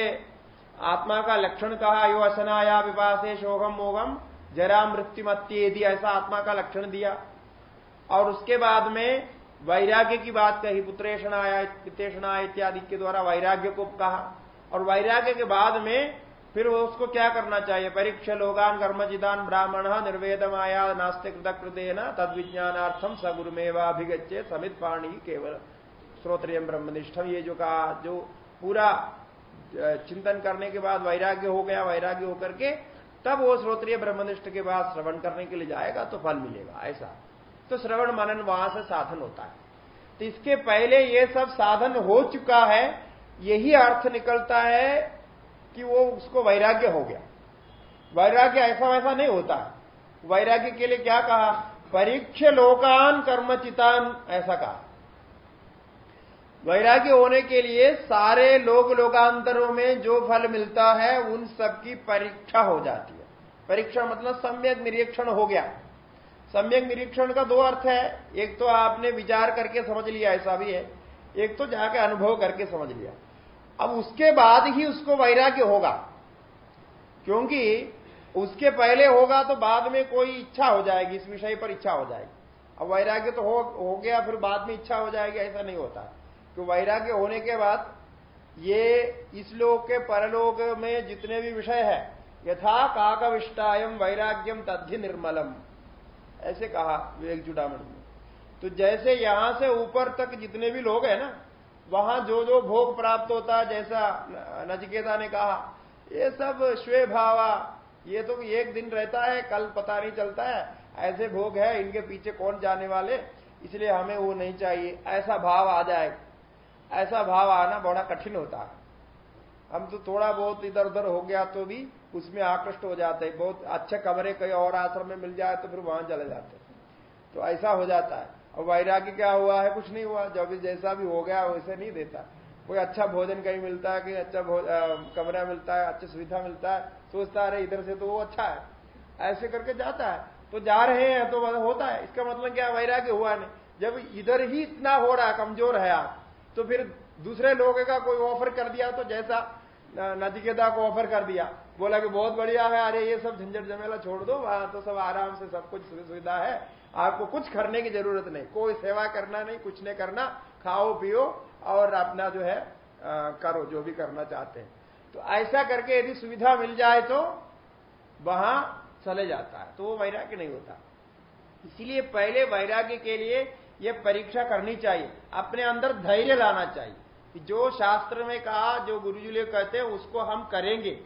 आत्मा का लक्षण कहा, यो असनाया विपासे शोभम मोगम, जरा मृत्युमत्य यदि ऐसा आत्मा का लक्षण दिया। और उसके बाद में वैराग्य की बात कही, पुत्रेषणाया पितेषणा इत्यादि के द्वारा वैराग्य को कहा। और वैराग्य के बाद में फिर उसको क्या करना चाहिए? परीक्ष लोगान कर्मजिदान ब्राह्मण निर्वेदमाया नास्तिक कृदेन तद विज्ञानार्थम सगुरुमेवाभिगच्चे समित पाणी केवल श्रोत्रियम ब्रह्मनिष्ठम ये जो कहा, जो पूरा चिंतन करने के बाद वैराग्य हो गया, वैराग्य होकर के तब वो श्रोत्रिय ब्रह्मनिष्ठ के बाद श्रवण करने के लिए जाएगा तो फल मिलेगा, ऐसा। तो श्रवण मनन वहाँ से साधन होता है। तो इसके पहले ये सब साधन हो चुका है, यही अर्थ निकलता है कि वो उसको वैराग्य हो गया। वैराग्य ऐसा वैसा नहीं होता। वैराग्य के लिए क्या कहा? परीक्ष लोकान कर्मचितान ऐसा कहा। वैराग्य होने के लिए सारे लोक लोकांतरों में जो फल मिलता है, उन सबकी परीक्षा हो जाती है। परीक्षा मतलब सम्यक निरीक्षण हो गया। सम्यक निरीक्षण का दो अर्थ है। एक तो आपने विचार करके समझ लिया ऐसा भी है। एक तो जाके अनुभव करके समझ लिया। अब उसके बाद ही उसको वैराग्य होगा। क्योंकि उसके पहले होगा तो बाद में कोई इच्छा हो जाएगी इस विषय पर इच्छा हो जाएगी। अब वैराग्य तो हो, हो गया फिर बाद में इच्छा हो जाएगी ऐसा नहीं होता। तो वैराग्य होने के बाद ये इस लोक के परलोक में जितने भी विषय है यथा काकविष्टायम वैराग्यम तद्धि निर्मलम। ऐसे कहा विवेक चुड़ामणि में तो जैसे यहाँ से ऊपर तक जितने भी लोग हैं ना, वहाँ जो जो भोग प्राप्त होता है, जैसा नचिकेता ने कहा, ये सब श्वे भावा, ये तो एक दिन रहता है, कल पता नहीं चलता है, ऐसे भोग है, इनके पीछे कौन जाने वाले, इसलिए हमें वो नहीं चाहिए। ऐसा भाव आ जाए, ऐसा भाव आना बड़ा कठिन होता है। हम तो थोड़ा बहुत इधर उधर हो गया तो भी उसमें आकृष्ट हो जाते हैं। बहुत अच्छे कमरे कहीं और आश्रम में मिल जाए तो फिर वहाँ चले जाते हैं। तो ऐसा हो जाता है। और वैराग्य क्या हुआ है? कुछ नहीं हुआ। जब भी जैसा भी हो गया, वैसे नहीं देता। कोई अच्छा भोजन कहीं मिलता है, कहीं अच्छा कमरा मिलता है, अच्छी सुविधा मिलता है, सोचता है इधर से तो वो अच्छा है। ऐसे करके जाता है। तो जा रहे हैं तो होता है। इसका मतलब क्या? वैराग्य हुआ नहीं। जब इधर ही इतना हो रहा है, कमज़ोर है आप तो फिर दूसरे लोगों का कोई ऑफ़र कर दिया तो जैसा नचिकेता को ऑफ़र कर दिया। बोला कि बहुत बढ़िया है अरे ये सब झंझट जमेला छोड़ दो वहाँ तो सब आराम से सब कुछ सुविधा है। आपको कुछ करने की ज़रूरत नहीं कोई सेवा करना नहीं कुछ नहीं करना खाओ पियो और अपना जो है आ, करो जो भी करना चाहते हैं। तो ऐसा करके यदि सुविधा मिल जाए तो वहाँ चले जाता है तो वो वैराग्य नहीं होता। इसीलिए पहले वैराग्य के लिए ये परीक्षा करनी चाहिए अपने अंदर धैर्य लाना चाहिए जो शास्त्र में कहा जो गुरुजी लोग कहते हैं उसको हम करेंगे।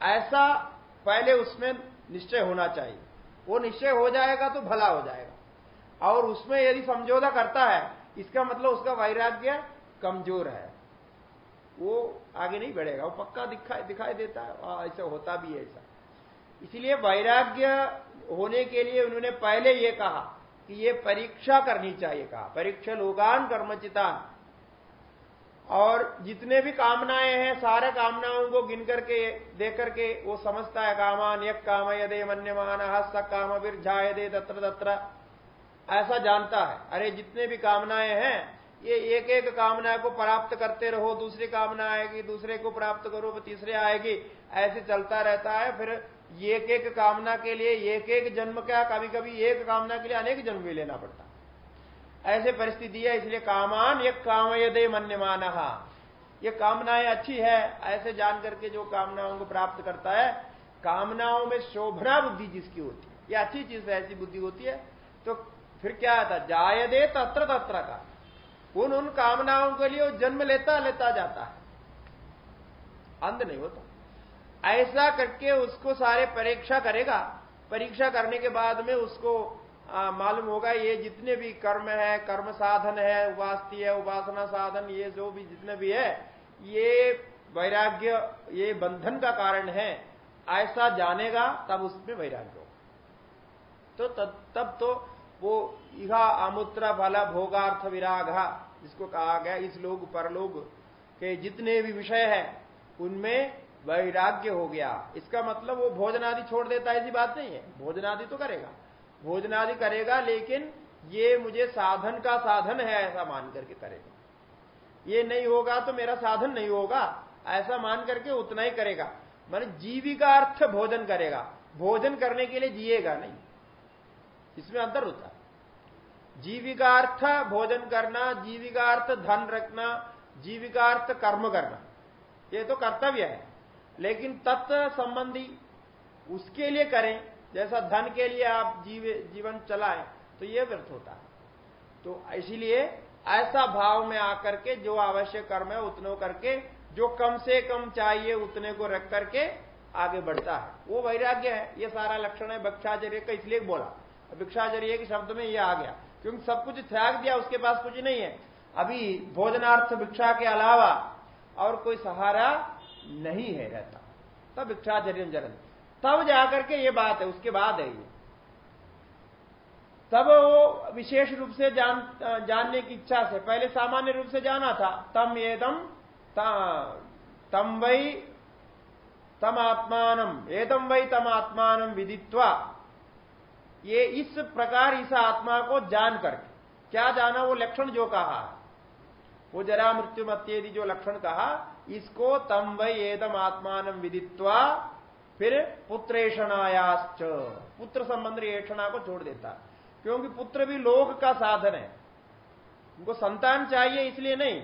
ऐसा पहले उसमें निश्चय होना चाहिए। वो निश्चय हो जाएगा तो भला हो जाएगा। और उसमें यदि समझौता करता है, इसका मतलब उसका वैराग्य कमज़ोर है। वो आगे नहीं बढ़ेगा, वो पक्का दिखाई दिखाई देता है ऐसा होता भी है ऐसा। इसलिए वैराग्य होने के लिए उन्होंने पहले ये कहा कि ये परीक्षा करनी चाहिए कहा। परीक्षा लोगान कर्मचितान। और जितने भी कामनाएँ हैं, सारे कामनाओं को गिन करके, देख करके वो समझता है, कामान यक काम यदे मन्यमान, हस्त काम फिर दे तत्र तत्र। ऐसा जानता है। अरे, जितने भी कामनाएँ हैं, ये एक एक कामना को प्राप्त करते रहो। दूसरी कामना आएगी, दूसरे को प्राप्त करो तीसरे आएगी। ऐसे चलता रहता है। फिर एक एक कामना के लिए एक एक जन्म क्या कभी कभी एक कामना के लिए अनेक जन्म भी लेना पड़ता ऐसे परिस्थिति है, इसलिए कामान ये काम यदे मन्यमान। ये कामनाएँ अच्छी है, ऐसे जान करके जो कामनाओं को प्राप्त करता है, कामनाओं में शोभना बुद्धि जिसकी होती है। ये अच्छी चीज़ है, ऐसी बुद्धि होती है तो फिर क्या आता जायदे तत्र तत्र का। उन उन कामनाओं के लिए जन्म लेता लेता जाता है। अंध नहीं होता। ऐसा करके उसको सारे परीक्षा करेगा। परीक्षा करने के बाद में उसको मालूम होगा ये जितने भी कर्म है कर्म साधन है उपास्ती है उपासना साधन ये जो भी जितने भी है ये वैराग्य ये बंधन का कारण है। ऐसा जानेगा तब उसमें वैराग्य होगा। तो तब, तब तो वो इहा अमूत्र फल भोगार्थ विरागा जिसको कहा गया इस लोग परलोग के जितने भी विषय है उनमें वैराग्य हो गया। इसका मतलब वो भोजन आदि छोड़ देता ऐसी बात नहीं है। भोजन आदि तो करेगा। भोजनादि करेगा, लेकिन ये मुझे साधन का साधन है, ऐसा मान करके करेगा। ये नहीं होगा तो मेरा साधन नहीं होगा, ऐसा मान करके उतना ही करेगा। मान जीविका अर्थ भोजन करेगा। भोजन करने के लिए जिएगा नहीं। इसमें अंतर होता है। जीविकार्थ भोजन करना जीविकार्थ धन रखना जीविकार्थ कर्म करना, ये तो कर्तव्य है। लेकिन तत्व संबंधी उसके लिए करें जैसा धन के लिए आप जीव, जीवन चलाए तो ये व्यर्थ होता है। तो इसीलिए ऐसा भाव में आकर के जो आवश्यक कर्म है उतने करके जो कम से कम चाहिए उतने को रख करके आगे बढ़ता है। वो वैराग्य है ये सारा लक्षण है भिक्षाचर्य का इसलिए बोला। भिक्षाचर्य के शब्द में ये आ गया क्योंकि सब कुछ त्याग दिया उसके पास कुछ नहीं है। अभी भोजनार्थ भिक्षा के अलावा और कोई सहारा नहीं है रहता। तब भिक्षाचर्य जरन तब जाकर के ये बात है, उसके बाद है ये। तब वो विशेष रूप से जान, जानने की इच्छा से, पहले सामान्य रूप से जाना था, तम एदम तम वही तम आत्मान एदम वही तम आत्मान विदित्वा। ये इस प्रकार इस आत्मा को जान करके, क्या जाना, वो लक्षण जो कहा, वो जरा मृत्यु मत्येदि जो लक्षण कहा, इसको तम वही एदम आत्मान विदित्वा फिर पुत्रेषणायाश्च। पुत्र संबंधी ऐषणा को छोड़ देता। क्योंकि पुत्र भी लोक का साधन है। उनको संतान चाहिए इसलिए नहीं।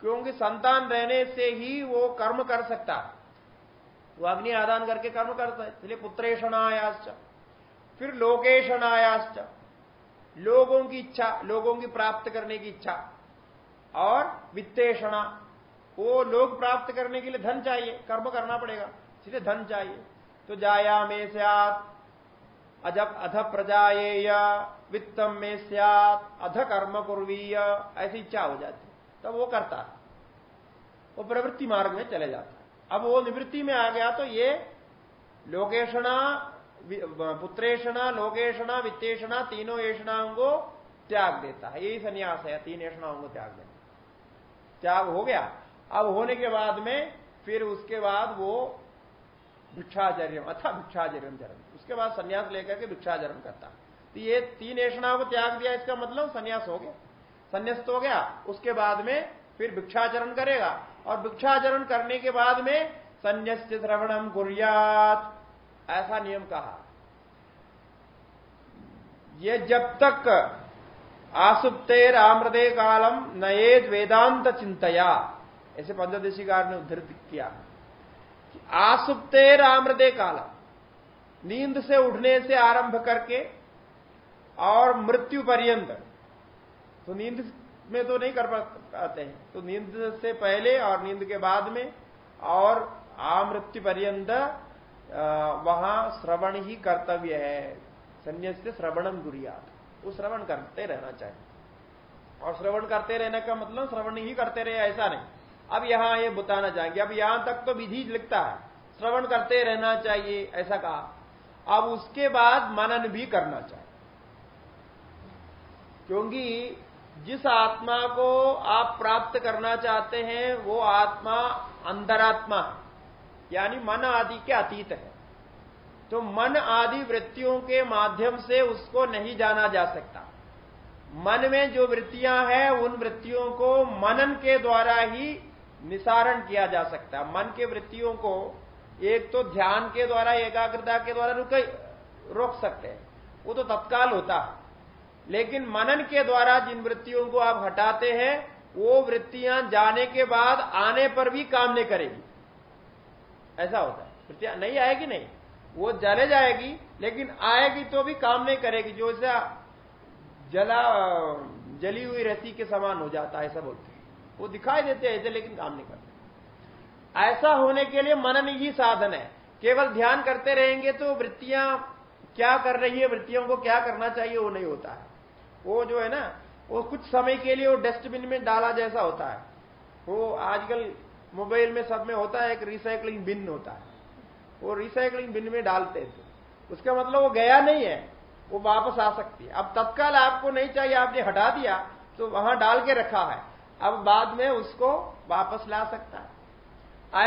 क्योंकि संतान रहने से ही वो कर्म कर सकता। वो अग्नि आदान करके कर्म करता है, इसलिए पुत्रेषणायाश्च। फिर लोकेशनायाश्च लोगों की इच्छा, लोगों की प्राप्त करने की इच्छा। और वित्तेषणा। वो लोग प्राप्त करने के लिए धन चाहिए, कर्म करना पड़ेगा। इसलिए धन चाहिए। तो जाया में सियात। अजब अध प्रजाएय वित्तम में सियात। अध कर्म कुर्वीय। ऐसी इच्छा हो जाती तब वो करता है। वो प्रवृत्ति मार्ग में चले जाता है। अब वो निवृत्ति में आ गया तो ये लोकेशणा पुत्रेषणा लोकेशणा वित्तेषणा तीनों ऐषणाओं को त्याग देता है। यही संन्यास है। तीन ऐषणाओं को त्याग देना त्याग हो गया। अब होने के बाद में फिर उसके बाद वो भिक्षाचर्य अथा भिक्षाचर्य चरण उसके बाद संन्यास लेकर के भिक्षाचरण करता तो ये तीन ऐषणाओं को त्याग दिया, इसका मतलब संन्यास हो गया। संन्यास्त हो गया, उसके बाद में फिर भिक्षाचरण करेगा। और भिक्षाचरण करने के बाद में संन्यास श्रवणम गुरियात ऐसा नियम कहा। ये जब तक आसुप्तेर आमृदे कालम नएद वेदांत चिंतया। ऐसे पंचदशीकार ने उद्धृत किया। आसुप्तेर आमृदे कालम नींद से उठने से आरंभ करके और मृत्यु पर्यंत। तो नींद में तो नहीं कर पाते हैं। तो नींद से पहले और नींद के बाद में और आमृत्यु पर्यंत वहाँ श्रवण ही कर्तव्य है। संन्यास से श्रवणम गुरियात वो श्रवण करते रहना चाहिए। और श्रवण करते रहने का मतलब श्रवण ही करते रहे, ऐसा नहीं। अब यहाँ ये बताना चाहेंगे, अब यहाँ तक तो विधि लिखता है, श्रवण करते रहना चाहिए, ऐसा कहा। अब उसके बाद मनन भी करना चाहिए। क्योंकि जिस आत्मा को आप प्राप्त करना चाहते हैं, वो आत्मा अंतरात्मा यानी मन आदि के अतीत है। तो मन आदि वृत्तियों के माध्यम से उसको नहीं जाना जा सकता। मन में जो वृत्तियाँ हैं, उन वृत्तियों को मनन के द्वारा ही निसारण किया जा सकता है। मन के वृत्तियों को एक तो ध्यान के द्वारा, एकाग्रता के द्वारा रुक, रोक सकते हैं। वो तो तत्काल होता है। लेकिन मनन के द्वारा जिन वृत्तियों को आप हटाते हैं, वो वृत्तियाँ जाने के बाद आने पर भी काम नहीं करेगी। ऐसा होता है। वृत्तियाँ नहीं आएगी नहीं। वो जले जाएगी, लेकिन आएगी तो भी काम नहीं करेगी। जो ऐसा जला, जली हुई रस्सी के समान हो जाता है, ऐसा बोलते हैं। वो दिखाई देते हैं लेकिन काम नहीं करते। ऐसा होने के लिए मनन ही साधन है। केवल ध्यान करते रहेंगे तो वृत्तियाँ क्या कर रही है, वृत्तियों को क्या करना चाहिए, वो नहीं होता है। वो जो है ना, वो कुछ समय के लिए वो डस्टबिन में डाला जैसा होता है। वो आजकल मोबाइल में सब में होता है, एक रिसाइकलिंग बिन होता है। वो रिसाइकलिंग बिन में डालते थे उसका मतलब वो गया नहीं है, वो वापस आ सकती है। अब तत्काल आपको नहीं चाहिए, आपने हटा दिया तो वहाँ डाल के रखा है। अब बाद में उसको वापस ला सकता है।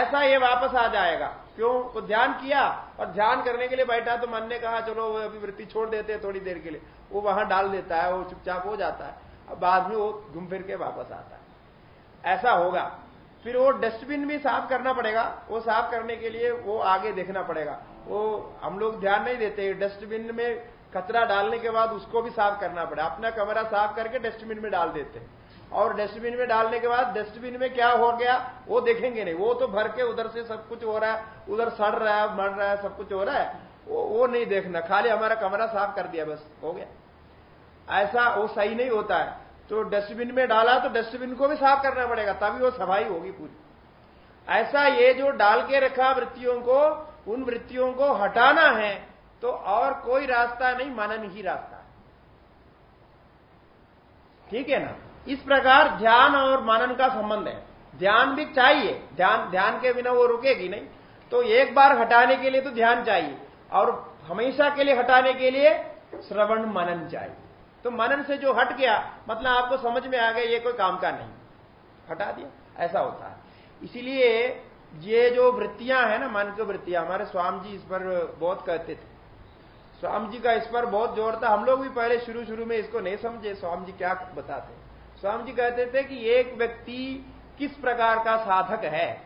ऐसा ये वापस आ जाएगा। क्यों? तो ध्यान किया और ध्यान करने के लिए बैठा तो मन ने कहा, चलो, वो अभी वृत्ति छोड़ देते हैं थोड़ी देर के लिए। वो वहाँ डाल देता है, वो चुपचाप हो जाता है। अब बाद में वो घूम फिर के वापस आता है। ऐसा होगा। फिर वो डस्टबिन भी साफ़ करना पड़ेगा। वो साफ़ करने के लिए वो आगे देखना पड़ेगा। वो हम लोग ध्यान नहीं देते। डस्टबिन में कचरा डालने के बाद उसको भी साफ़ करना पड़ेगा अपना कमरा साफ़ करके डस्टबिन में डाल देते हैं। और डस्टबिन में डालने के बाद डस्टबिन में क्या हो गया? वो देखेंगे नहीं। वो तो भर के उधर से सब कुछ हो रहा है। उधर सड़ रहा है मर रहा है सब कुछ हो रहा है। वो, वो नहीं देखना। खाली हमारा कमरा साफ़ कर दिया बस। हो गया। ऐसा वो सही नहीं होता है। तो डस्टबिन में डाला तो डस्टबिन को भी साफ़ करना पड़ेगा तभी वो सफ़ाई होगी पूरी। ऐसा ये जो डाल के रखा वृत्तियों को उन वृत्तियों को हटाना है तो और कोई रास्ता नहीं मनन ही रास्ता ठीक है ना? इस प्रकार ध्यान और मनन का संबंध है। ध्यान भी चाहिए। ध्यान ध्यान के बिना वो रुकेगी नहीं। तो एक बार हटाने के लिए तो ध्यान चाहिए। और हमेशा के लिए हटाने के लिए श्रवण मनन चाहिए। तो मनन से जो हट गया मतलब आपको समझ में आ गया, ये कोई काम का नहीं। हटा दिया। ऐसा होता है। इसीलिए ये जो वृत्तियाँ हैं ना, मन की वृत्तियाँ, हमारे स्वामी जी इस पर बहुत कहते थे। स्वामी जी का इस पर बहुत ज़ोर था। हम लोग भी पहले शुरू शुरू में इसको नहीं समझे। स्वामी जी क्या बताते स्वामी जी कहते थे कि एक व्यक्ति किस प्रकार का साधक है?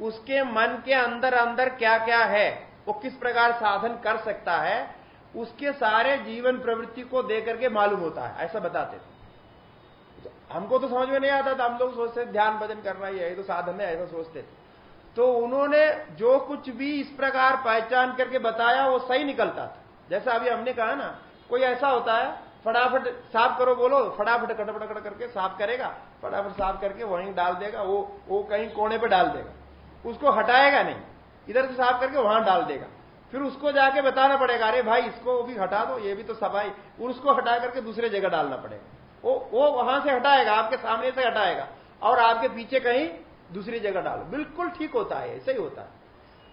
उसके मन के अंदर अंदर क्या क्या है? वो किस प्रकार साधन कर सकता है? उसके सारे जीवन प्रवृत्ति को देकर के मालूम होता है। ऐसा बताते थे। हमको तो समझ में नहीं आता था। हम लोग सोचते ध्यान भजन करना ही है तो साधन है, ऐसा सोचते थे। तो उन्होंने जो कुछ भी इस प्रकार पहचान करके बताया, वो सही निकलता था। जैसा अभी हमने कहा ना, कोई ऐसा होता है फटाफट साफ़ करो, बोलो, फटाफट कटपट करके साफ़ करेगा, फटाफट साफ़ करके वहीं डाल देगा, वो वो कहीं कोने पे डाल देगा। उसको हटाएगा नहीं, इधर से साफ़ करके वहाँ डाल देगा। फिर उसको जाके बताना पड़ेगा, अरे भाई, इसको भी हटा दो, ये भी तो सफ़ाई उसको हटा करके दूसरे जगह डालना पड़ेगा। वो वो वहाँ से हटाएगा, आपके सामने से हटाएगा, और आपके पीछे कहीं दूसरी जगह डालो। बिल्कुल ठीक होता है, ऐसे ही होता है।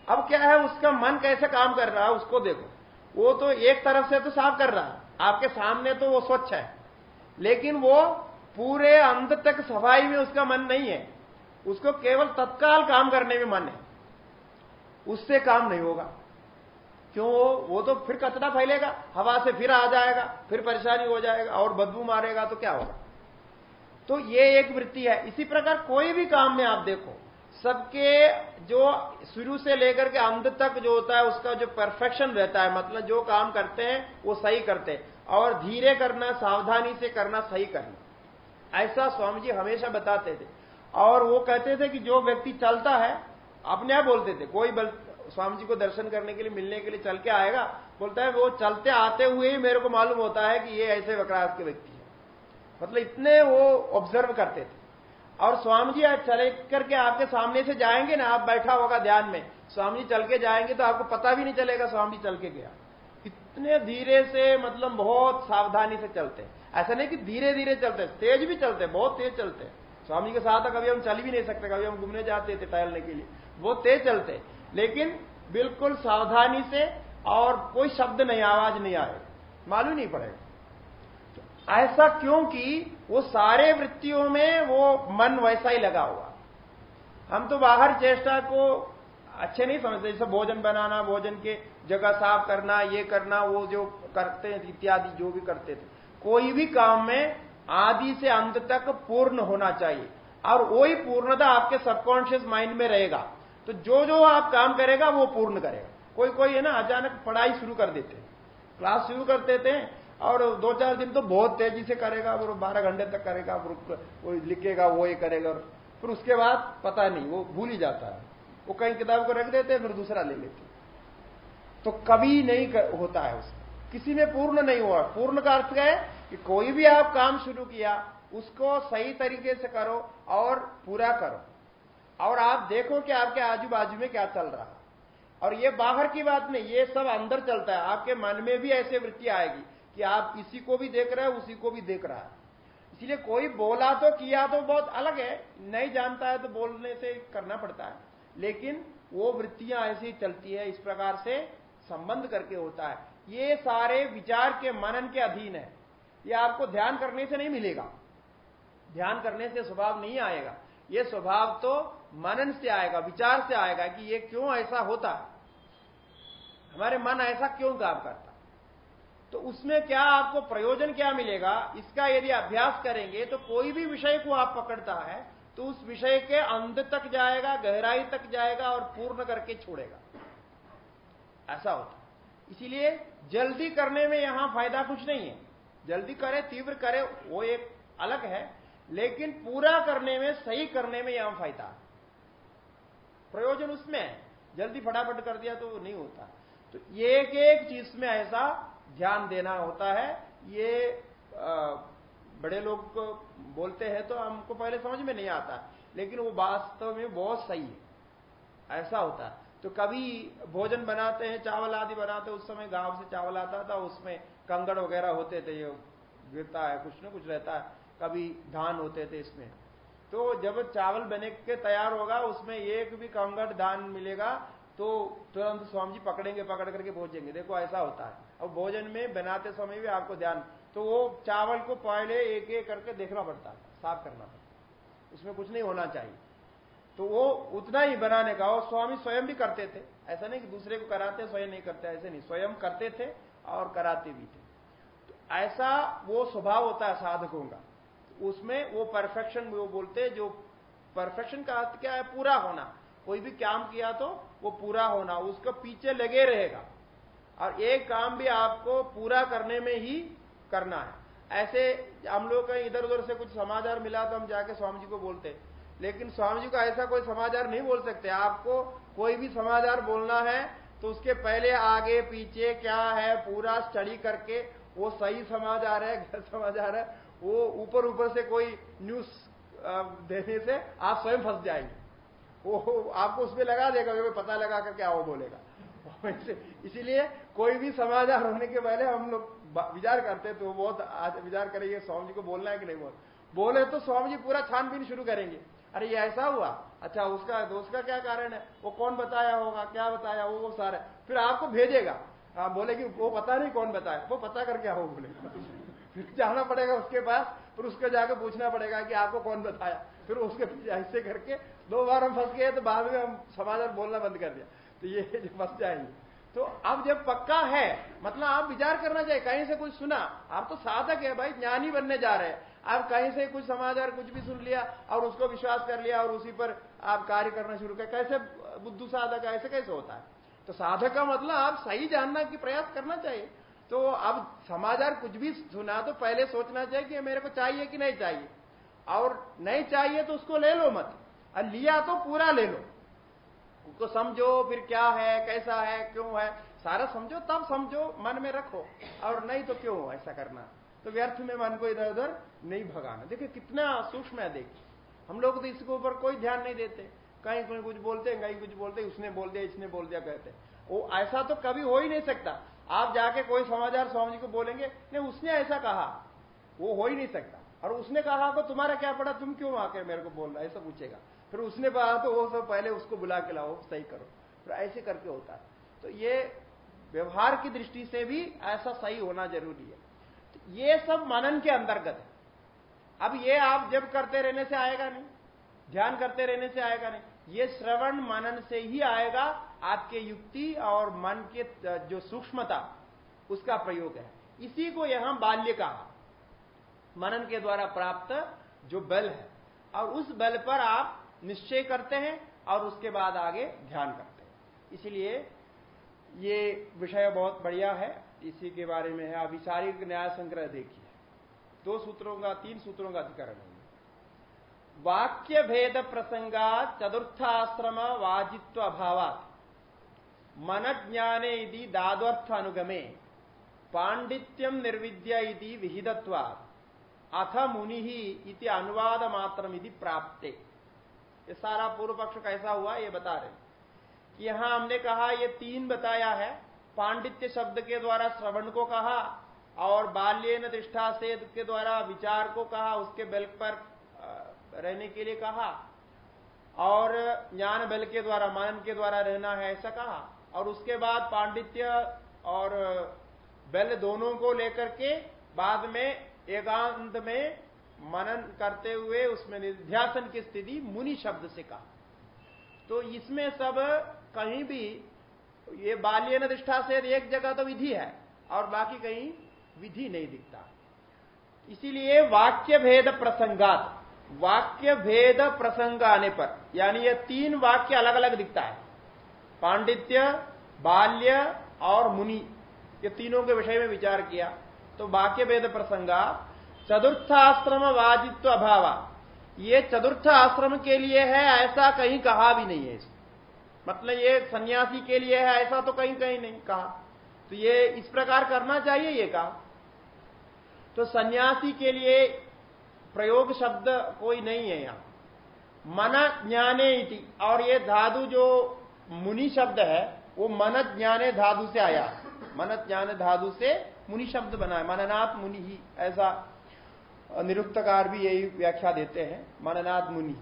अब क्या है, उसका मन कैसे काम कर रहा है, उसको देखो। वो तो एक तरफ़ से तो साफ़ कर रहा है। आपके सामने तो वो स्वच्छ है। लेकिन वो पूरे अंत तक सफ़ाई में उसका मन नहीं है। उसको केवल तत्काल काम करने में मन है। उससे काम नहीं होगा। क्यों? वो वो तो फिर कचरा फैलेगा, हवा से फिर आ जाएगा, फिर परेशानी हो जाएगा और बदबू मारेगा तो क्या होगा? तो ये एक वृत्ति है। इसी प्रकार कोई भी काम में आप देखो सबके जो शुरू से लेकर के अंत तक जो होता है उसका जो परफेक्शन रहता है मतलब जो काम करते हैं वो सही करते हैं। और धीरे करना सावधानी से करना सही करना। ऐसा स्वामी जी हमेशा बताते थे। और वो कहते थे कि जो व्यक्ति चलता है अपने आप बोलते थे। कोई बल, स्वामी जी को दर्शन करने के लिए मिलने के लिए चल के आएगा बोलता है वो चलते आते हुए ही मेरे को मालूम होता है कि ये ऐसे वक्रास के व्यक्ति है। मतलब इतने वो ऑब्ज़र्व करते थे। और स्वामी जी चले करके आपके सामने से जाएँगे ना, आप बैठा होगा ध्यान में। स्वामी जी चल के जाएँगे तो आपको पता भी नहीं चलेगा स्वामी जी चल के गया। इतने धीरे से मतलब बहुत सावधानी से चलते। हैं ऐसा नहीं कि धीरे धीरे चलते, तेज भी चलते, बहुत तेज चलते। हैं स्वामी के साथ कभी हम चल भी नहीं सकते, कभी हम घूमने जाते थे टहलने के लिए। बहुत तेज चलते। लेकिन बिल्कुल सावधानी से और कोई शब्द नहीं, आवाज़ नहीं आए। मालूम नहीं पड़ेगा। ऐसा क्योंकि वो सारे वृत्तियों में वो मन वैसा ही लगा हुआ। हम तो बाहर चेष्टा को अच्छे नहीं समझते, जैसे भोजन बनाना, भोजन के जगह साफ़ करना, ये करना, वो जो करते हैं, इत्यादि जो भी करते थे। कोई भी काम में आदि से अंत तक पूर्ण होना चाहिए। और वही पूर्णता आपके सबकॉन्शियस माइंड में रहेगा। तो जो जो आप काम करेगा, वो पूर्ण करेगा। कोई कोई है ना, अचानक पढ़ाई शुरू कर देते क्लास शुरू कर देते हैं और दो चार दिन तो बहुत तेज़ी से करेगा वो बारह घंटे तक करेगा वो लिखेगा वो ये करेगा और फिर उसके बाद पता नहीं वो भूल ही जाता है। वो कहीं किताब को रख देते हैं फिर दूसरा ले लेते तो कभी नहीं कर, होता है उसमें किसी में पूर्ण नहीं हुआ। पूर्ण का अर्थ है? कि कोई भी आप काम शुरू किया उसको सही तरीके से करो और पूरा करो। और आप देखो कि आपके आजू बाजू में क्या चल रहा है। और ये बाहर की बात नहीं ये सब अंदर चलता है। आपके मन में भी ऐसे वृत्ति आएगी। कि आप इसी को भी देख रहे हैं, उसी को भी देख रहा है। इसलिए कोई बोला तो किया तो बहुत अलग है। नहीं जानता है तो बोलने से करना पड़ता है। लेकिन वो वृत्तियाँ ऐसी चलती है, इस प्रकार से संबंध करके होता है। ये सारे विचार के मनन के अधीन है। ये आपको ध्यान करने से नहीं मिलेगा। ध्यान करने से स्वभाव नहीं आएगा। ये स्वभाव तो मनन से आएगा, विचार से आएगा कि ये क्यों ऐसा होता है? हमारे मन ऐसा क्यों काम करता तो उसमें क्या आपको प्रयोजन क्या मिलेगा? इसका यदि अभ्यास करेंगे तो कोई भी विषय को आप पकड़ता है तो उस विषय के अंत तक जाएगा, गहराई तक जाएगा और पूर्ण करके छोड़ेगा। ऐसा होता इसीलिए जल्दी करने में यहाँ फ़ायदा कुछ नहीं है। जल्दी करे, तीव्र करे, वो एक अलग है, लेकिन पूरा करने में, सही करने में यहाँ फ़ायदा प्रयोजन उसमें है। जल्दी फटाफट कर दिया तो नहीं होता। तो एक एक चीज़ में ऐसा ध्यान देना होता है। ये बड़े लोग बोलते हैं तो हमको पहले समझ में नहीं आता। लेकिन वो वास्तव में बहुत सही है। ऐसा होता है। तो कभी भोजन बनाते हैं, चावल आदि बनाते उस समय गाँव से चावल आता था, उसमें कंगड़ वगैरह होते थे, ये गिरता है, कुछ ना कुछ रहता है। कभी धान होते थे इसमें। तो जब चावल बने के तैयार होगा, उसमें एक भी कंगड़ धान मिलेगा तो तुरंत स्वामी जी पकड़ेंगे, पकड़ करके भोजेंगे। देखो ऐसा होता है। अब भोजन में बनाते समय भी आपको ध्यान तो वो चावल को पहले एक एक करके देखना पड़ता है साफ़ करना पड़ता। उसमें कुछ नहीं होना चाहिए। तो वो उतना ही बनाने का और स्वामी स्वयं भी करते थे। ऐसा नहीं कि दूसरे को कराते, स्वयं नहीं करते, ऐसे नहीं। स्वयं करते थे और कराते भी थे। तो ऐसा वो स्वभाव होता है साधकों का। उसमें वो परफेक्शन, वो बोलते जो परफेक्शन का अर्थ क्या है? पूरा होना। कोई भी काम किया तो वो पूरा होना, उसका पीछे लगे रहेगा। और एक काम भी आपको पूरा करने में ही करना है। ऐसे हम लोग कहीं इधर उधर से कुछ समाचार मिला तो हम जाके स्वामी जी को बोलते लेकिन स्वामी जी को ऐसा कोई समाचार नहीं बोल सकते। आपको कोई भी समाचार बोलना है तो उसके पहले, आगे, पीछे क्या है, पूरा स्टडी करके वो सही समाचार है, गलत समाचार है, वो ऊपर ऊपर से कोई न्यूज़ देने से आप स्वयं फंस जाएँगे। वो आपको उसमें लगा देगा पता लगा कर क्या वो बोलेगा। इसीलिए कोई भी समाचार होने के पहले हम लोग विचार करते तो बहुत आज विचार करेंगे स्वामी जी को बोलना है कि नहीं बोल बोले तो स्वामी जी पूरा छानबीन शुरू करेंगे। अरे, ये ऐसा हुआ? अच्छा उसका दोस्त का क्या कारण है? वो कौन बताया होगा? क्या बताया? वो वो सारे। फिर आपको भेजेगा। आप बोले कि वो पता नहीं कौन बताया। वो पता करके आओ बोले। फिर जाना पड़ेगा उसके पास, फिर उसको जाकर पूछना पड़ेगा कि आपको कौन बताया? फिर उसके पीछे ऐसे करके दो बार हम फंस गए तो बाद में हम समाचार बोलना बंद कर दिया। तो ये फंस जाएँगे। तो अब जब पक्का है मतलब आप विचार करना चाहिए, कहीं से कुछ सुना। आप तो साधक है भाई, ज्ञानी बनने जा रहे हैं। आप कहीं से कुछ समाचार कुछ भी सुन लिया और उसको विश्वास कर लिया और उसी पर आप कार्य करना शुरू कर कैसे बुद्धू साधक ऐसे कैसे होता है? तो साधक का मतलब आप सही जानना की प्रयास करना चाहिए। तो अब समाचार कुछ भी सुना तो पहले सोचना चाहिए कि मेरे को चाहिए कि नहीं चाहिए। और नहीं चाहिए तो उसको ले लो मत। और लिया तो पूरा ले लो। उसको समझो, फिर क्या है, कैसा है, क्यों है। सारा समझो, तब समझो, मन में रखो। और नहीं तो क्यों ऐसा करना? तो व्यर्थ में मन को इधर उधर नहीं भगाना। देखिए, कितना सूक्ष्म है, देखिए। हम लोग तो इसके ऊपर कोई ध्यान नहीं देते। कहीं कोई कुछ बोलते हैं, कहीं कुछ बोलते हैं, उसने बोल दिया, इसने बोल दिया, कहते वो ऐसा तो कभी हो ही नहीं सकता। आप जाके कोई समाचार स्वामी जी को बोलेंगे, नहीं, उसने ऐसा कहा। वो हो ही नहीं सकता। और उसने कहा तो तुम्हारा क्या पड़ा? तुम क्यों आके मेरे को बोल रहा ऐसा पूछेगा। फिर उसने कहा तो वो सब पहले उसको बुला के लाओ, सही करो। फिर ऐसे करके होता है। तो ये व्यवहार की दृष्टि से भी ऐसा सही होना ज़रूरी है। तो ये सब मनन के अंतर्गत है। अब ये आप जब करते रहने से आएगा नहीं, ध्यान करते रहने से आएगा नहीं। ये श्रवण मनन से ही आएगा, आपके युक्ति और मन के जो सूक्ष्मता, उसका प्रयोग है। इसी को यहाँ बाल्य कहा। मनन के द्वारा प्राप्त जो बल है। और उस बल पर आप निश्चय करते हैं और उसके बाद आगे ध्यान करते हैं। इसलिए ये विषय बहुत बढ़िया है। इसी के बारे में है। अभी शारीरिक न्याय संग्रह देखिए। दो सूत्रों का, तीन सूत्रों का अधिकरण है वाक्य भेद प्रसंगा चतुर्थाश्रम वाजित्व अभाव मन ज्ञाने यदि दाद्वर्थ अनुगमे। पांडित्यम निर्विद्या विहिदत्वा अथ मुनि अनुवाद मात्र प्राप्ते। ये सारा पूर्व पक्ष कैसा हुआ, ये बता रहे कि यहाँ हमने कहा, ये तीन बताया है। पांडित्य शब्द के द्वारा श्रवण को कहा और बाल्य निष्ठा से के द्वारा विचार को कहा, उसके बल पर रहने के लिए कहा। और ज्ञान बल के द्वारा, मनन के द्वारा रहना है, ऐसा कहा। और उसके बाद पांडित्य और बल दोनों को लेकर के बाद में एकांत में मनन करते हुए उसमें निध्यासन की स्थिति मुनि शब्द से कहा। तो इसमें सब कहीं भी, ये बाल्य निष्ठा से एक जगह तो विधि है, और बाकी कहीं विधि नहीं दिखता। इसीलिए वाक्य भेद प्रसंगात, वाक्य भेद प्रसंग आने पर, यानी ये तीन वाक्य अलग अलग दिखता है। पांडित्य, बाल्य और मुनि, ये तीनों के विषय में विचार किया तो वाक्य भेद प्रसंगा चतुर्थ आश्रम वाजित्व अभाव ये चतुर्थ आश्रम के लिए है, ऐसा कहीं कहा भी नहीं है मतलब ये सन्यासी के लिए है, ऐसा तो कहीं कहीं नहीं कहा। तो ये इस प्रकार करना चाहिए ये कहा तो सन्यासी के लिए प्रयोग शब्द कोई नहीं है यहाँ। मन ज्ञाने इति, और ये धादु जो मुनि शब्द है, वो मन ज्ञाने धादु से आया। मन ज्ञान धादु से मुनि शब्द बना है। मननाथ मुनि ही, ऐसा निरुक्तकार भी यही व्याख्या देते हैं मननाथ मुनि।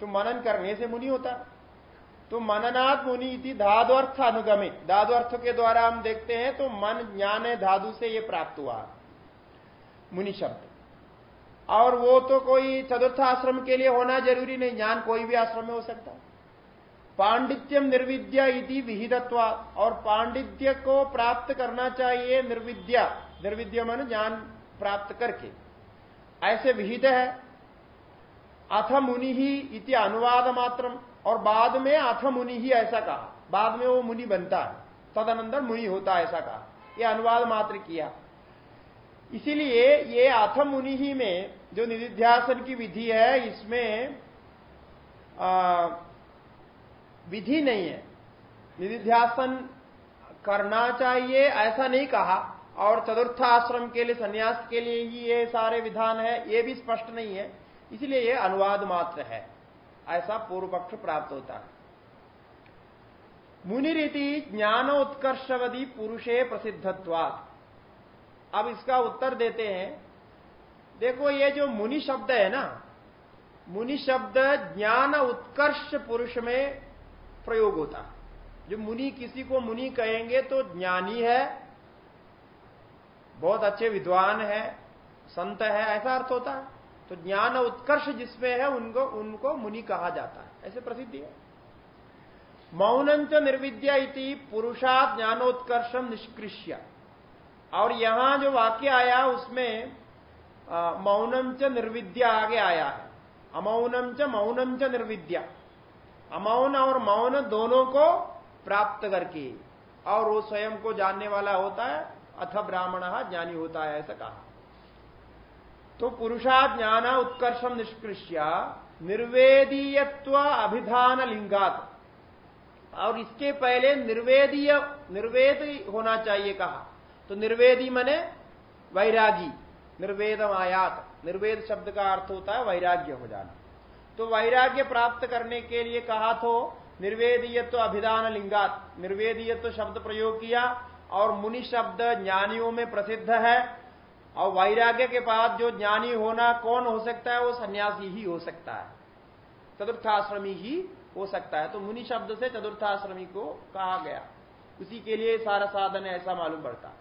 तो मनन करने से मुनि होता। तो मननाथ मुनि इति धादुअर्थ अनुगमे धादु अर्थ के द्वारा हम देखते हैं तो मन, ज्ञान धादु से ये प्राप्त हुआ। मुनि शब्द। और वो तो कोई चतुर्थ आश्रम के लिए होना ज़रूरी नहीं, ज्ञान कोई भी आश्रम में हो सकता। पांडित्यम निर्विद्या इति विहिदत्वा और पांडित्य को प्राप्त करना चाहिए निर्विद्या। निर्विद्या मन ज्ञान प्राप्त करके। ऐसे विहित है। अथ मुनि ही इति अनुवाद मात्र और बाद में अथ मुनि ही ऐसा कहा। बाद में वो मुनि बनता है। तदनंतर मुनि होता है ऐसा कहा। यह अनुवाद मात्र किया। इसीलिए ये अथ मुनि ही में जो निधिध्यासन की विधि है, इसमें विधि नहीं है। निधिध्यासन करना चाहिए, ऐसा नहीं कहा। और चतुर्थ आश्रम के लिए, संन्यास के लिए ही ये सारे विधान है, ये भी स्पष्ट नहीं है। इसलिए ये अनुवाद मात्र है। ऐसा पूर्व पक्ष प्राप्त होता है। मुनि रीति ज्ञान उत्कर्षवदी पुरुषे प्रसिद्धत्वात्। अब इसका उत्तर देते हैं। देखो, ये जो मुनि शब्द है ना, मुनि शब्द ज्ञान उत्कर्ष पुरुष में प्रयोग होता है। जो मुनि किसी को मुनि कहेंगे तो ज्ञानी है बहुत अच्छे विद्वान है, संत है, ऐसा अर्थ होता है। तो ज्ञान उत्कर्ष जिसमें है, उनको उनको मुनि कहा जाता है। ऐसे प्रसिद्धि है। मौनंच निर्विद्या इति पुरुषा ज्ञानोत्कर्षम निष्कृष्य। और यहाँ जो वाक्य आया, उसमें मौनम च निर्विद्या आगे आया है। अमौनम च मौनम च निर्विद्या। अमौन और मौन दोनों को प्राप्त करके, और वो स्वयं को जानने वाला होता है। अथ ब्राह्मण ज्ञानी होता है, ऐसा कहा। तो पुरुषा ज्ञान उत्कर्षम निष्कृष्य, निर्वेदीयत्व अभिधान लिंगात। और इसके पहले निर्वेदीय, निर्वेद होना चाहिए कहा। तो निर्वेदी मने वैरागी, निर्वेदम आयात। निर्वेद शब्द का अर्थ होता है वैराग्य हो जाना। तो वैराग्य प्राप्त करने के लिए कहा तो निर्वेदीयत्व तो अभिधान लिंगात। निर्वेदीयत्व तो शब्द प्रयोग किया और मुनि शब्द ज्ञानियों में प्रसिद्ध है। और वैराग्य के बाद जो ज्ञानी होना कौन हो सकता है? वो सन्यासी ही हो सकता है। चतुर्थाश्रमी ही हो सकता है। तो मुनि शब्द से चतुर्थाश्रमी को कहा गया। उसी के लिए सारा साधन ऐसा मालूम पड़ता।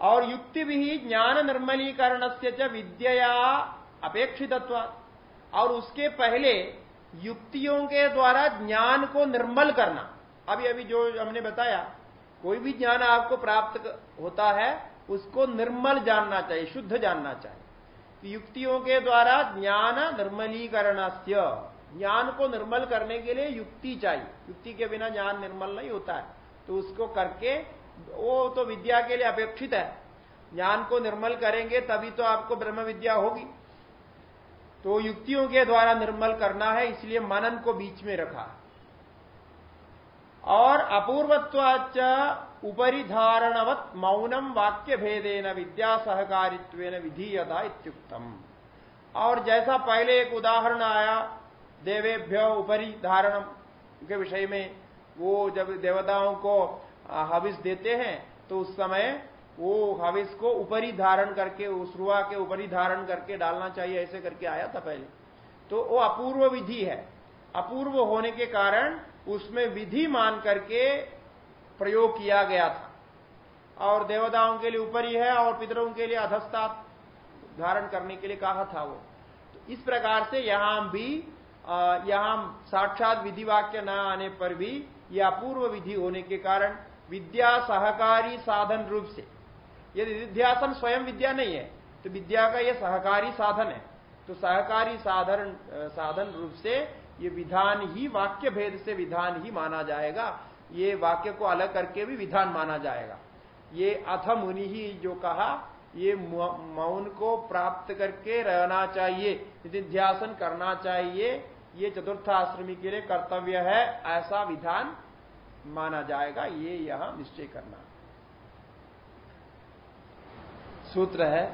और युक्ति भी ज्ञान निर्मलीकरण से विद्या अपेक्षित और उसके पहले युक्तियों के द्वारा ज्ञान को निर्मल करना। अभी अभी जो हमने बताया कोई भी ज्ञान आपको प्राप्त होता है, उसको निर्मल जानना चाहिए, शुद्ध जानना चाहिए। युक्तियों के द्वारा ज्ञान निर्मलीकरण ज्ञान को निर्मल करने के लिए युक्ति चाहिए। युक्ति के बिना ज्ञान निर्मल नहीं होता है। तो उसको करके, वो तो विद्या के लिए अपेक्षित है। ज्ञान को निर्मल करेंगे, तभी तो आपको ब्रह्म विद्या होगी। तो युक्तियों के द्वारा निर्मल करना है, इसलिए मनन को बीच में रखा। और अपूर्वत्वाच उपरि धारणवत मौनम वाक्य भेदेन विद्या सहकारित्व विधीयता इत्युक्तम। और जैसा पहले एक उदाहरण आया, देवेभ्य उपरि धारणम के विषय में, वो जब देवताओं को हविस देते हैं तो उस समय वो हविस को ऊपरी धारण करके उस रुआ के ऊपरी धारण करके डालना चाहिए, ऐसे करके आया था पहले। तो वो अपूर्व विधि है। अपूर्व होने के कारण उसमें विधि मान करके प्रयोग किया गया था। और देवताओं के लिए ऊपर ही है और पितरों के लिए अधस्ता धारण करने के लिए कहा था वो। तो इस प्रकार से यहाँ भी यहाँ साक्षात विधि वाक्य न आने पर भी यह अपूर्व विधि होने के कारण विद्या सहकारी साधन रूप से, यदि विद्यासन स्वयं विद्या नहीं है तो विद्या का यह सहकारी साधन है। तो सहकारी साधन साधन रूप से ये विधान ही वाक्य भेद से विधान ही माना जाएगा। ये वाक्य को अलग करके भी विधान माना जाएगा। ये अथ मुनि ही जो कहा ये मौन को प्राप्त करके रहना चाहिए निधिध्यासन करना चाहिए ये चतुर्थ आश्रमी के लिए कर्तव्य है ऐसा विधान माना जाएगा ये यहाँ निश्चय करना। सूत्र है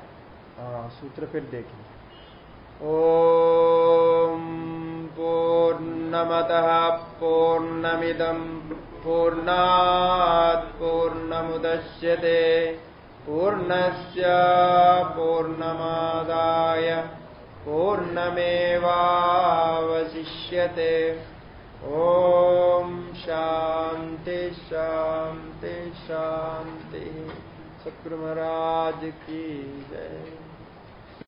आ, सूत्र फिर देखें। ओम पूर्णमत पूर्णमिदम पूर्णात् पूर्णमुदश्यते। पूर्णस्य पूर्णमादाय पूर्णमेवावशिष्यते। ॐ शान्ति शान्ति शान्ति। शुक्र महाराज की जय।